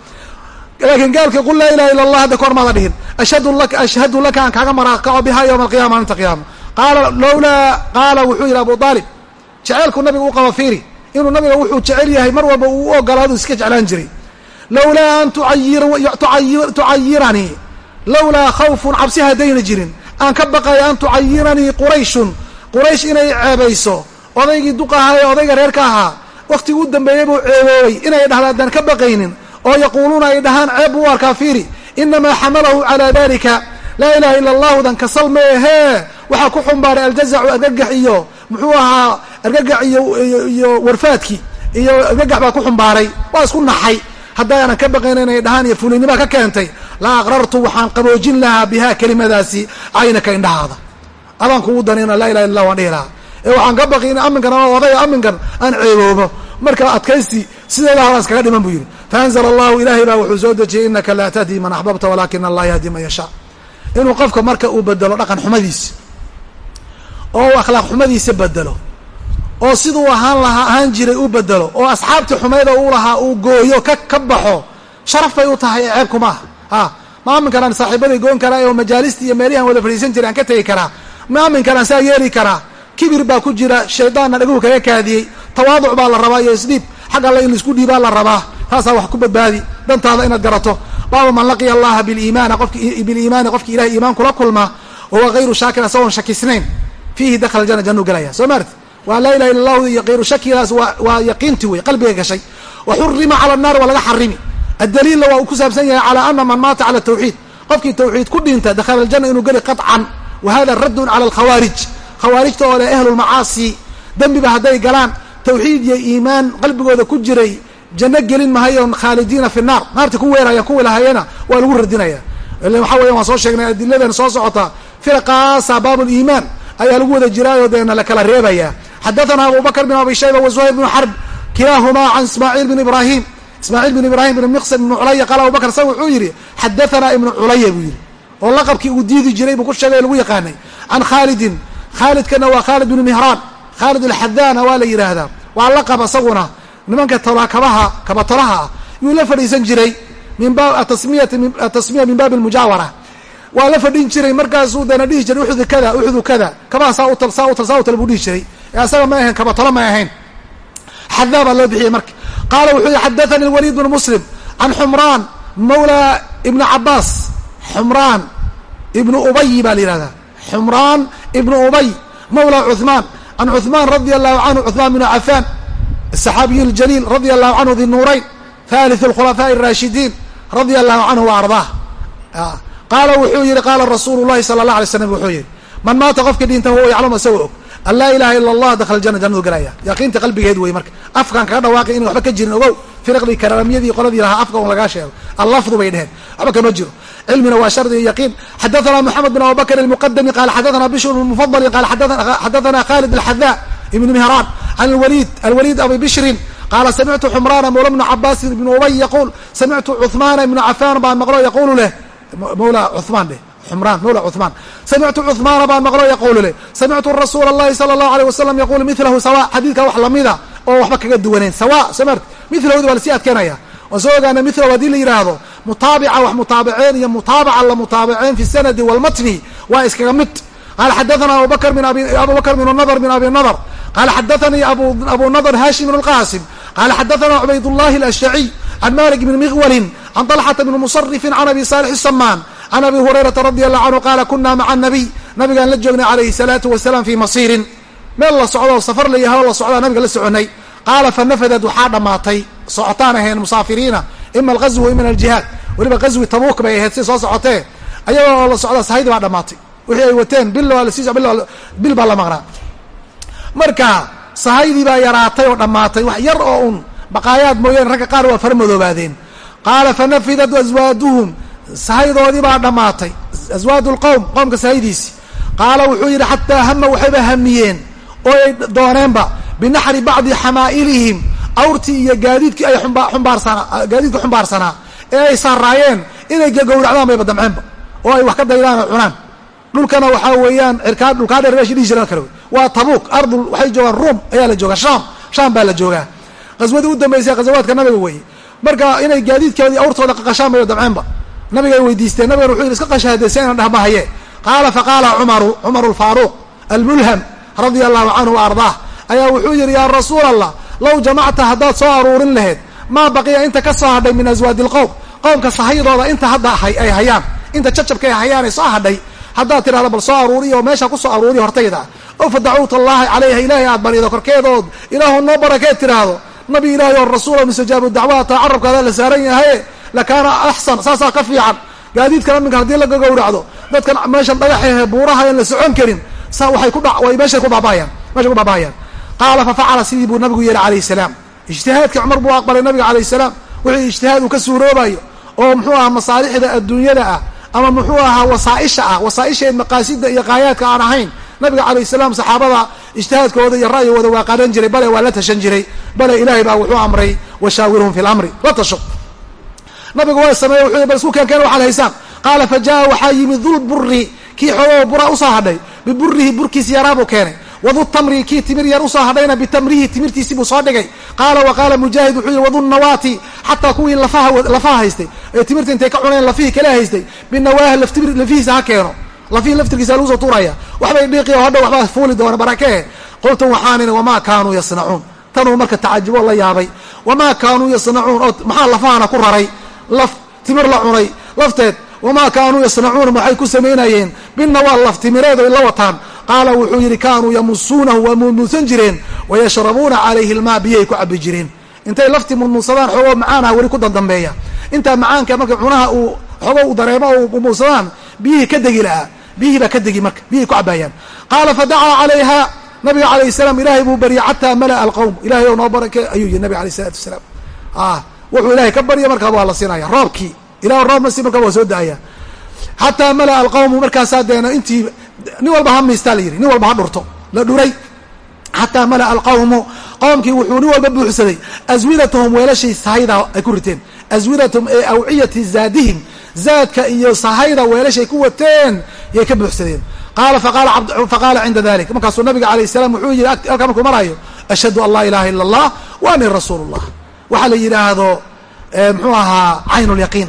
laakiin gaalka qul laa ilaha illa allah hadda kahor maada dhihin. Ashhadu laka ashhadu laka aan kaaga maraakaco biha yowma alqiyama maalinta qiyaama qaala lowlaa qaala wuxuu yidhi abu aalib jeceelku nabiga u qaba fiiri. Inuu nabiga wuxuu jecel yahay mar walba uu u ogolaadu iska jeclaan jiray. Lowlaa an tucayiranii. Lowlaa khawfun cabsi haddayna jirin. Aan ka baqayo an tucayiranii qurayshun. Quraysh inay ceebayso. Odaygii duqahaa ee odayga reerka ahaa. Wakhtigii u dambeeyey buu ceeboobay. Inay dhahdaan haddaan ka baqaynin oo yaquuluuna ay dhahaan ceeb buu arkaa fiiri inamaa xamalahu calaa dalika laa ilaha ila allahudan kasal meehee waxaa ku xumbaaray aljazacu argagax iyo muxuu ahaa argagax iyo warfaadkii iyo argagax baa ku xumbaaray waa isku naxay. Haddaanan ka baqayna inay dhahaan iyo fulinnimaa ka keentay. La aqrartu waxaan qaboojin lahaa bihaa kelimadaasi caynaka indhahaada. Adaan kugu danina laa ilaha illa waan dhihi lahaa. Ee waxaan ka baqi in aminkan ama odaya aminkan aan ceeboobo. Marka adkaysti sideeda halaan iskaga dhiman buu yidhi faanzla allahu ilaahay baa wuxuu soo dejiyey inaka laa tahdi man axbabta walakina allah yahdi man yashaa inuu qofka marka uu bedelo dhaqan xumadiisa oo akhlaaq xumadiisa bedelo oo siduu ahaan lahaa ahaan jiray u bedelo oo asxaabtii xumayda uu lahaa uu gooyo ka ka baxo sharaf bay u tahay ee ceebkuma ah ha ma aminkan aan saaxiibaday goon karaa oo majaalistii iyo meelihi aan wada fadhiisan jiray aan ka tegi karaa ma aminkan aan saa yeeli karaa kibir baa ku jira shaydaanna dhaguhu kaga kaadiyey tawaaduc baa la rabaa iyo isdhiib xag alle in la isku dhiibaa la rabaa. Taasaa wax ku badbaadi. Dantaada inaad garato. Baaba man laqiya allaha qofki biliimaani qofki ilahay iimaan kula kulma wahuwa hayru shaakir asagoon shakisnayn. Fiihi dakhala jana jannuu gelaya soo maarti waa laa ilaha illa allahu iyo hayru shakigaas waa yaqiinti wey qalbiga gashay. Wa xurima cala annaar waa laga xarimi addaliilla waa uu ku saabsan yahay calaa ana man maata cala tawxiid. Qofkii tawxiid ku dhinta dakhala aljanna inuu geli qaطcan wa hada raddun cala alkhawaarij. Khawaarijta oo leh ahlulmacaasi dembiba hadday galaan tawxiid iyo iimaan qalbigooda ku jiray janno gelin mahayoon khaalidiina fi naar. Naarta ku weerayaan kuwi lahayena waa lagu radinaya. Ila waxaa waan soo sheegnay adiladan soo socota firaqaasa baab liimaan ayaa lagu wada jiraayo deena la kala reebaya. Xadathana abu bakr bin abi shayba wa zuhayr bn xarb kilaahumaa can ismaaciil bin ibrahim ismaaciil bin ibrahim bin miqsam ibn culaya qaala abu bakr sa wuxuu yidhi xadathana ibnu culaya buu yidhi oo laqabkii uu diidi jiray buu ku sheegay lagu yaqaanay can khaalidin. Khaalidkana waa khaalid bnu mihraan khaalid alxadaana waa la yidhaahdaa waa laqab isaguna nimanka tolakabaha kabatolaha ah. Yuu la fadhiisan jiray min baab atasmiya min baabi almujaawara. Waa la fadhin jiray markaasuu dana dhihi jiray uxdu kada uxdu kada. Kabaha saa utal saa utal saa utal buu dhihi jiray. Ee asaga ma ahayn kabatolo ma ahayn. Xadaa baa loo bixiyey marka. Qaala wuxuu yihi lwaliid bnu muslim can xumraan mawla ibni cabaas xumraan ibnu ubayi baa la yihahdaa xumraan ibnu ubay mawla cuثmaan can cuثmaan radia allahu canhu cuثmaan bnu cafaan الصxaabiy اljaliil radia allahu canhu di nuurayn ثالث الkhulafaaءi الraashidiin radia allahu canhu wa ardaah qaala wuxuu yihi qaala rasuulu llahi sala اlah alay slam wuxuu yihi man maata qofkii dhinta huwa yaclamu isagoo og an laa ilaha ila allah dakhala jana jannadu galaya yaqiinta qalbigeed wey marka afkaan kaga dhawaaqay inan waxba ka jirin ogow firqdii karaamiyadii qoladii lahaa afka un lagaa sheego allafdu bay dheheen waxba kama jiro cilmina waa shardi yaqiin xadathana moxamed bin abubakr almuqadami qala xadathana bishr mufadali qala xadathana khalid alxadaa ibn mihraan can alwaliid alwaliid abi bishrin qaala samictu xumraana mawla bnu cabaasin ibnu ubay yaquul samictu cuhmaana ibnu cafaan baan maqlo yaquulu leh mawla cuhmaan dheh xumraan mawla cuhmaan samictu cuhmaana baan maqlo yaquulu leh samictu rasuula allahi sala allahu aleyh wasalam yaquulu milahu sawa xadiidka wax lamida oo waxba kaga duwaneen sawa soo mart milahooda waa la sii adkeenaya waan soo ogaana milahu haddii la yidhaahdo mutaabica wax mutaabaceen iyo mutaabaca la mutaabaceen fi sanadi walmatni waa iskaga mid qala xadathana abubakr bin abubakr bin nadr bin abi nadr qala xadathanii abu nadr hashim bn اlqasim qala xadathana cubaydullahi alashjaciy can malik bni miqwalin can طalxata bni musarifin can abi salix الsamaan can abi hurayrata radi allahu canhu qaala kuna maca nabiy nabigaan la joognay calayhi الsalaatu wasalaam fi masiirin meel la socdo safar la yahay oo la socdaa nabiga la soconay qaala fanafadad waxaa dhammaatay socotaan ahayn musaafiriina ima alghazw ima aljihaad weliba ghazwi tabuuk bay ahayd si soo socotee. Ayagoo la socda sahaydi baa dhammaatay. Wixii ay wateen bil waa la sii bil baa la maqnaa. Marka sahaydii baa yaraatay oo dhammaatay wax yar oo un. Baqaayaad mooyaane ragga qaar waa fara qaala fanafidat aswaaduhum sahaydoodii baa dhammaatay. Aswaadu lqowm qowmka sahaydiisi qaala wuxuu yidhi xataa hama waxayba hamiyeen oo ay dooneenba binaxri bacdi xamaa'ilihim awrtii iyo gaadiidkii ay umbaarsanaa gaadiidka xumbaarsanaa ee ay saaraayeen inay gowracdaan bayba damceenba oo ay wax ka daydaan oo cunaan. Dhulkana waxaa weeyaan cirkaa dhulkaa dheer meesha dhihi kale waa tabuuk ardul waxay joogaan ruum ayaa la joogaa shaam. Shaam baa la joogaa. Qaswadii u dambaysay ghazawaadka nabiga weeye. Marka inay gaadiidkoodii awrtooda qaqashaan bayo damceenba nabigay weydiisteen nabigan wuxuu yidhi iska qashaadeysa inan dhahmahaye qaala faqaala cumaru cumaru alfaaruuq almulham radia allahu canhu wa ayaa wuxuu yidhi yaa rasuul allah low jamacta haddaad soo aruurin laheyd maa baqiya inta ka soo hadhay min aswaadi lqowm qowmka sahaydooda inta hadda ay hayaan inta jajabka ay hayaan ay soo hadhay haddaad tidhahdo bal soo aruuriya oo meesha ku soo aruuriya hortayda. Oo fa dacuuta allahi calayha ilaahay aad barido korkeedood. Ilaahu noo barakeed tidhaahdo. Nabi ilaahay oo rasuula mustajaabu dacwaata carabkaada la saaran yahaye lakaana axsan saasaa ka fiican. Gaadiidkan aminka haddii laga gowracdo dadkan meeshan dhagaxehe buuraha aan la socon karin sa waxay ku way meeshay ku baabaayaan meeshay ku baaba'ayaan qaala fa facala sidii buu nabigu yeeli calayhi salaam. Ijtihaadkii cumar buu aqbalay nabiga calayhi salaam. Wixii ijtihaad uu ka suuroobayo oo muxuu ahaa masaalixda adduunyada ah ama muxuu ahaa wasaaisha ah wasaaisheed maqaasida iyo qaayaadka aan ahayn. Nabiga calayh salaam saxaabada ijtihaadkooda iyo ra'yigooda waa qaadan jiray bale waa la tashan jiray. Bale ilaahay baa wuxuu amray washaawirhum fi lamri la tasho nabigu waa sameeye wuxuu bal isku keenkeen waxaad haysaan. Qaala fa waxaa yimid dulburi kii xoogoo bura u soo hadhay. Biburihi burkiisi yaraabuu keenay wadu tamri kii timir yar u soo hadhayna bitamrihi timirtiisii buu soo dhigay. Qaala wa qaala mujaahid wuxuu yihi wadu nawaati xataa kuwii lafaha haystay. Ee timirta intay ka cuneen lafihii kale haystay. Binawaaha lafihiisa ha keeno. Lafihii laftirkiisa lagu soo tuuraya. Waxbay dhiiqi oo hadha waxbaa fuuli doona barakee qultu waxaanin wamaa kaanuu yasnacuun. Tanuu marka tacajuboo la yaabay. Wamaa kaanuu yasnacuun? Oo maxaa lafahana ku raray? Laf timir la cunay. Lafteed wamaa kaanuu yasnacuuna maxay ku samaynayeen binawaa laf timireed ay la wataan qaala wuxuu yidhi kaanuu yamusuunahu waa muumuusan jireen wayashrabuuna calayhi lmaa biyay ku cabi jireen intay laftii murmuursadaan xoogoo macaanaha weli ku dandambeeya intaa macaanka marka cunaha uu xoogo u dareemo o murmuursadaan biyihii ka degi lahaa biyihii baa ka degi marka biyihii ku cabaayaan qaala fadacaa calayha nabiga calayh salaam ilaahay buu baryay xataa mala'a alqowm ilahay oo noo barake ayuu yihi nabiga alayh isalaatu wasalaam wuxuu ilahay ka barya markaaba waa la siinaya roobkii ilah roobna si markaa waa soo da'aya. Xataa mala'a alqowmu markaasaa deena intii nin walba ha miistaa la yidhi nin walba ha dhurto la dhuray. Xataa mala'a alqawmu qowmkii wuxuu nin walba buuxsaday. Aswidatahum weelashay sahayda ay ku riteen. Aswidatahum ee awciyati zaadihim zaadka iyo sahayda weelashay ku wateen yay ka buuxsadeen. Qaala faqaala cinda dalik markaasuu nabiga alayh salam wuxuu yihi halkaa markuu maraayo ashhadu an laa ilaha ila allah wa ani rasuulu llah waxaa la yidhaahdo muxuu ahaa cayn lyaqiin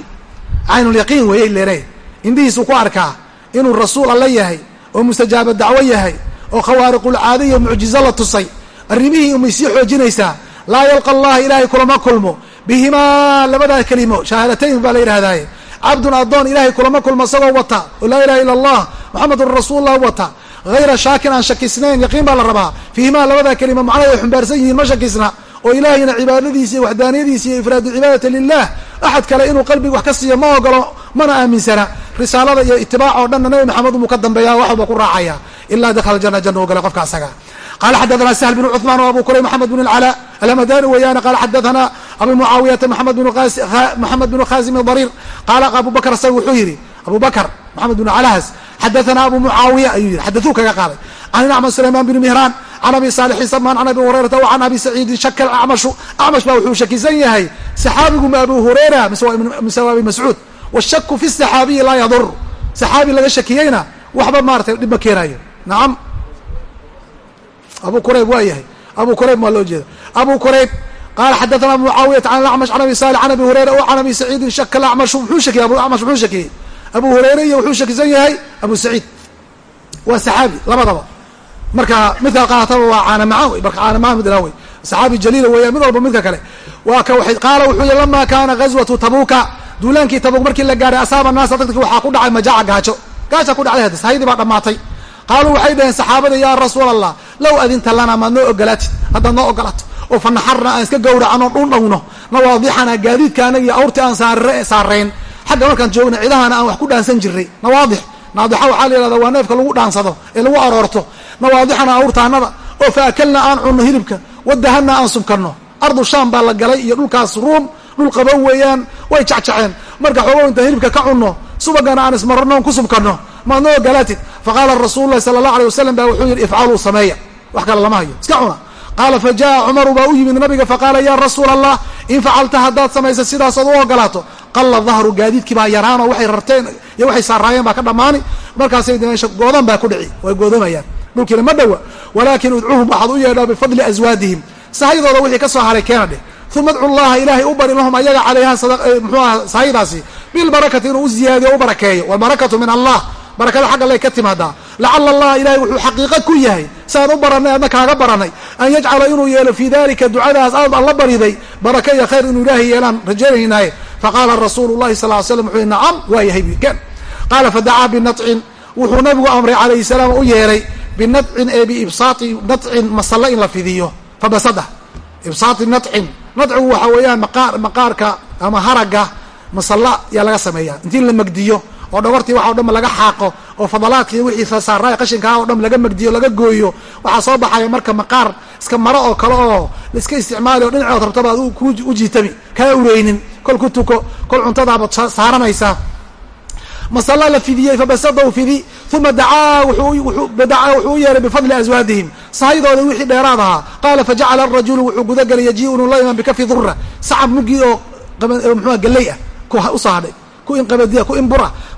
cayn lyaqiin weeyey leere indhihiisuu ku arkaa inuu rasuul alla yahay oo mustajaaba dacwo yahay oo khawaariqulcaada iyo mucjizo la tusay. Arrimihii umay sii xoojinaysaa laa yalqa allaha ilaahay kulama kulmo. Bihimaa labadaa kelimo shahaadatayn baa la yidhahdaaye cabdun addoon ilaahay kulama kulmo isagoo wata oo laa ilaha illa allah moxamedun rasuulullah wata. Hayra shaakin aan shakisnayn yaqiin baa la rabaa. Fiihimaa labadaa kelimo macnaha ay xumbaarsan yihiin ma shakisna oo ilaahayna cibaadadiisa iyo waxdaaniyadiisa iyo ifraadu cibaadata lilah axad kale inuu qalbiga wax ka siiyo ma ogolo mana aaminsana risaalada iyo itibaac oo dhanna nabi maxamed umuu ka dambeeya waxuba ku raacaya ilaa dakhala jana jana u galay qofka asaga qala xadathana sahl bn cuثman w abu kurayb maxamed bn اlclا alhamadani weeyaan qala xadathana abu mucaawiyata maxamed bn khazim darir qaala abu bakr asaga wuxuu yihi abu bakr maxamed bn calahas xadathana abu mucaawiya ayuu yihi xadathuu kaga qaaday can acmad sulayman bn mihraan can abi saalixi samaan can abi hurayrata wa can abi saciidin shaka acmashu acmash baa wuxuu shakisan yahay saxaabigu ma abu hurayra mise waa abi mascuud wshaku fi saxaabiyi laa yadur saxaabi laga shakiyeyna waxba maaratay dhib ma keenayo nacam abu kurayb waa yahay abu kurayb waa loo jeeda abu kurayb qaala xadathana mucaawiyata can alacmash can abi salix can abi hurayra o can abi saciidin shaka alacmashu muxuu shakiyey acmash muxuu shakiyey abu hurayre iyo wuxuu shakisan yahay abu saciid waa saxaabi labadaba marka midka qaataba waa caana macaan wey marka caana macaan midla wey saxaabi jaliila weeya mid walba midka kale. Waa ka qaala wuxuu yihi lama kaana gazwatu tabuka duulaankii tabug markii la gaaray asaaba naasa dadki waxaa ku dhacay majaaca gaajo. Gaaja ku dhacday sahaydii baa dhammaatay. Qaaluu waxay dhaheen saxaabada yaa rasuul allah low adinta lana maad noo ogolaatid. Haddaad noo ogolaato oo fa aan iska gowracano dhun dhowno. Nawaadixana gaadiidkaana iyo awrtii aan saarayn. Xagga markaan joogna cidahana aan wax ku dhaansan jiray nawaadix. Naadixa waxaa la yihahda waa neefka lagu dhaansado ee lagu aroorto nawaadixana awrtaanada oo fa akalna aan cunno hilibka wadahana aan subkanno. Ardu shaam baa la galay iyo dhulkaas ruum dhul qabow weeyaan way jacjaceen. Marka xoogo intaan hilibka ka cunno subagana aan ismarano on ku subkanno. Maad noo ogolaatid faqaala rasuulu sala allah alay wasalam ba wuxuu yihi ifcaluu sameeya. Wax kale lama hayo. Iska cuna. Qaala fa cumaru baa u yimid nabiga faqaala ya rasuula allah in facalta haddaad samaysa sidaas ood u ogolaato. Qalla dahru gaadiidkii baa yaraanoo waxay rarteen iyo waxay saaraayeen baa ka dhammaani. Markaasay meesha goodan baa ku dhici. Way goodoomayaan dhulkiina ma dhowa walaakin udcuhum waxaad u yeedhaa bifadli aswaadihim sahaydooda wixii ka soo haray keena dheh. Uma adcu llaha ilaahay u bari lahum ayaga calayha muxuu aha sahaydaasi bilbarakati inuu u ziyaadiyo u barakeeyo. Walbarakatu min allah. Barakada xagga lay ka timaadaa. Lacala allah ilahay wuxuu xaqiiqa ku yahay saan u baranay adna kaaga baranay an yajcala inuu yeelo fii dalika ducadaas aad alla bariday baraka iyo khayr inuu ilaahay yeelaan rajaynaynaaye faqaala rasuulu llahi sal ly slam wuxuu nacam waa yahay biken qaala fadacaa binacin wuxuu nabigu amray calayhi salaam u yeeray binacin ee biibsaati nacin masalla in la fidiyo fabasada ibsaati nacin naccigu waxa weeyaan maqaar maqaarka ama haragga masalla yaa laga sameeya intii la magdiyo oo dhabartii waxa o dhan laga xaaqo oo fadalaadkii wixii saaraay qashinkaa o dhan laga magdiyo laga gooyo waxaa soo baxaya marka maqaar iska maro oo kale oo laiska isticmaali oo dhinacood rabtaba ad u jiitami kaa ureynin kol ku tuko kol cuntadaabad saaranaysa masalla la fidiyey fabasadaw fidi uma dacaa dacaa wuxuu u yeeray bifadli aswaadihim sahaydooda wixii dheeraad ahaa qaala fajacala arajulu wuxuu gudagelay yaji-unu la iman bikafi dura sacab mugii oo mxua galley ah hadhay ku in ku in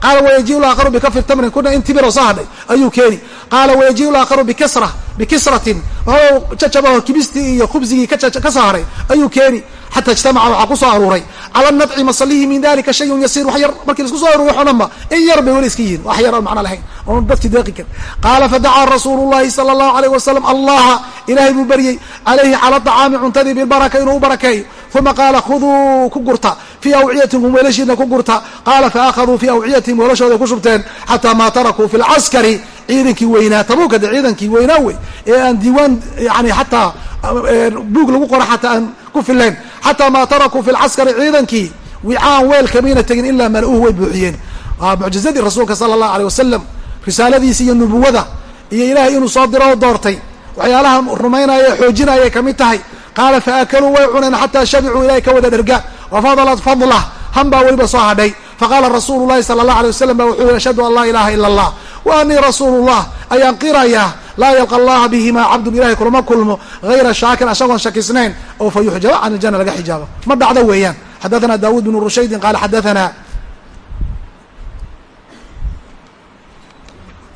qaala wayaji laakharu bikafi tamrin kuna in tibiro soo hadhay ayuu keeni. Qaala wayaji laakharu bikisra bikisratin waxo jajabaho kibistii iyo khubsigii ka soo ayuu keeni xata ijtamaca waxaa ku soo aruuray cala nadci masalihi min dalika shayun yasiir wax yar markii la isku soo aruuriy waxo dhan ba in yar bay weli iska yihiin wax yar oon macno lahayn oon dadki deeqi karin qaala fadacaa rasuulu llahi sala allahu alayh wasalam allaha ilaahay buu baryey calayhi cala acaami cuntadii bilbaraka inuu u barakeeyo uma qaala khuduu ku gurta fii awciyatikum weelashiina ku gurta qaala faakhaduu fii awciyatihim weelashooday ku shubteen xataa maa tarakuu fi lcaskari ciidankii weynaa tabuuka de ciidankii weynaa wey ee aan diiwaan yani xataa buug lagu qora xataa aan ku filayn xataa maa tarakuu fi lcaskari ciidankii wicaan weel kamayna tegin ilaa mala-uhu way buuxiyeen. Mucjizadii rasuulka sala allahu aleyh wasalam risaaladiisi iyo nubuwada iyo ilaahay inuu soo diro oo doortay. Waxyaalaha rumaynaya xoojinayay ka mid tahay. Qaala faakaluu way cuneen xataa shabicuu ilahay ka wada dherga wafadalat fadlah han baa weliba soo hadhay faqaala rasuulu llahi sala allah alay wasalam ba wuxuu yihi ashhadu an laa ilaha ila allah wa anii rasuulu llah ayaan qirayaa laa yalqa allaha bihimaa cabdun ilahay kulama kulmo hayra shaakin asagoon shakisnayn. Oo fa yuxjaba can iljana laga xijaabo. Ma dhacdo weeyaan. Xadathana daawud bnu rushaydin qaala xadathana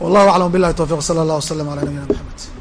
wallahu aclam billahi tawfiq sala allah waslama ala nabiyina mxamed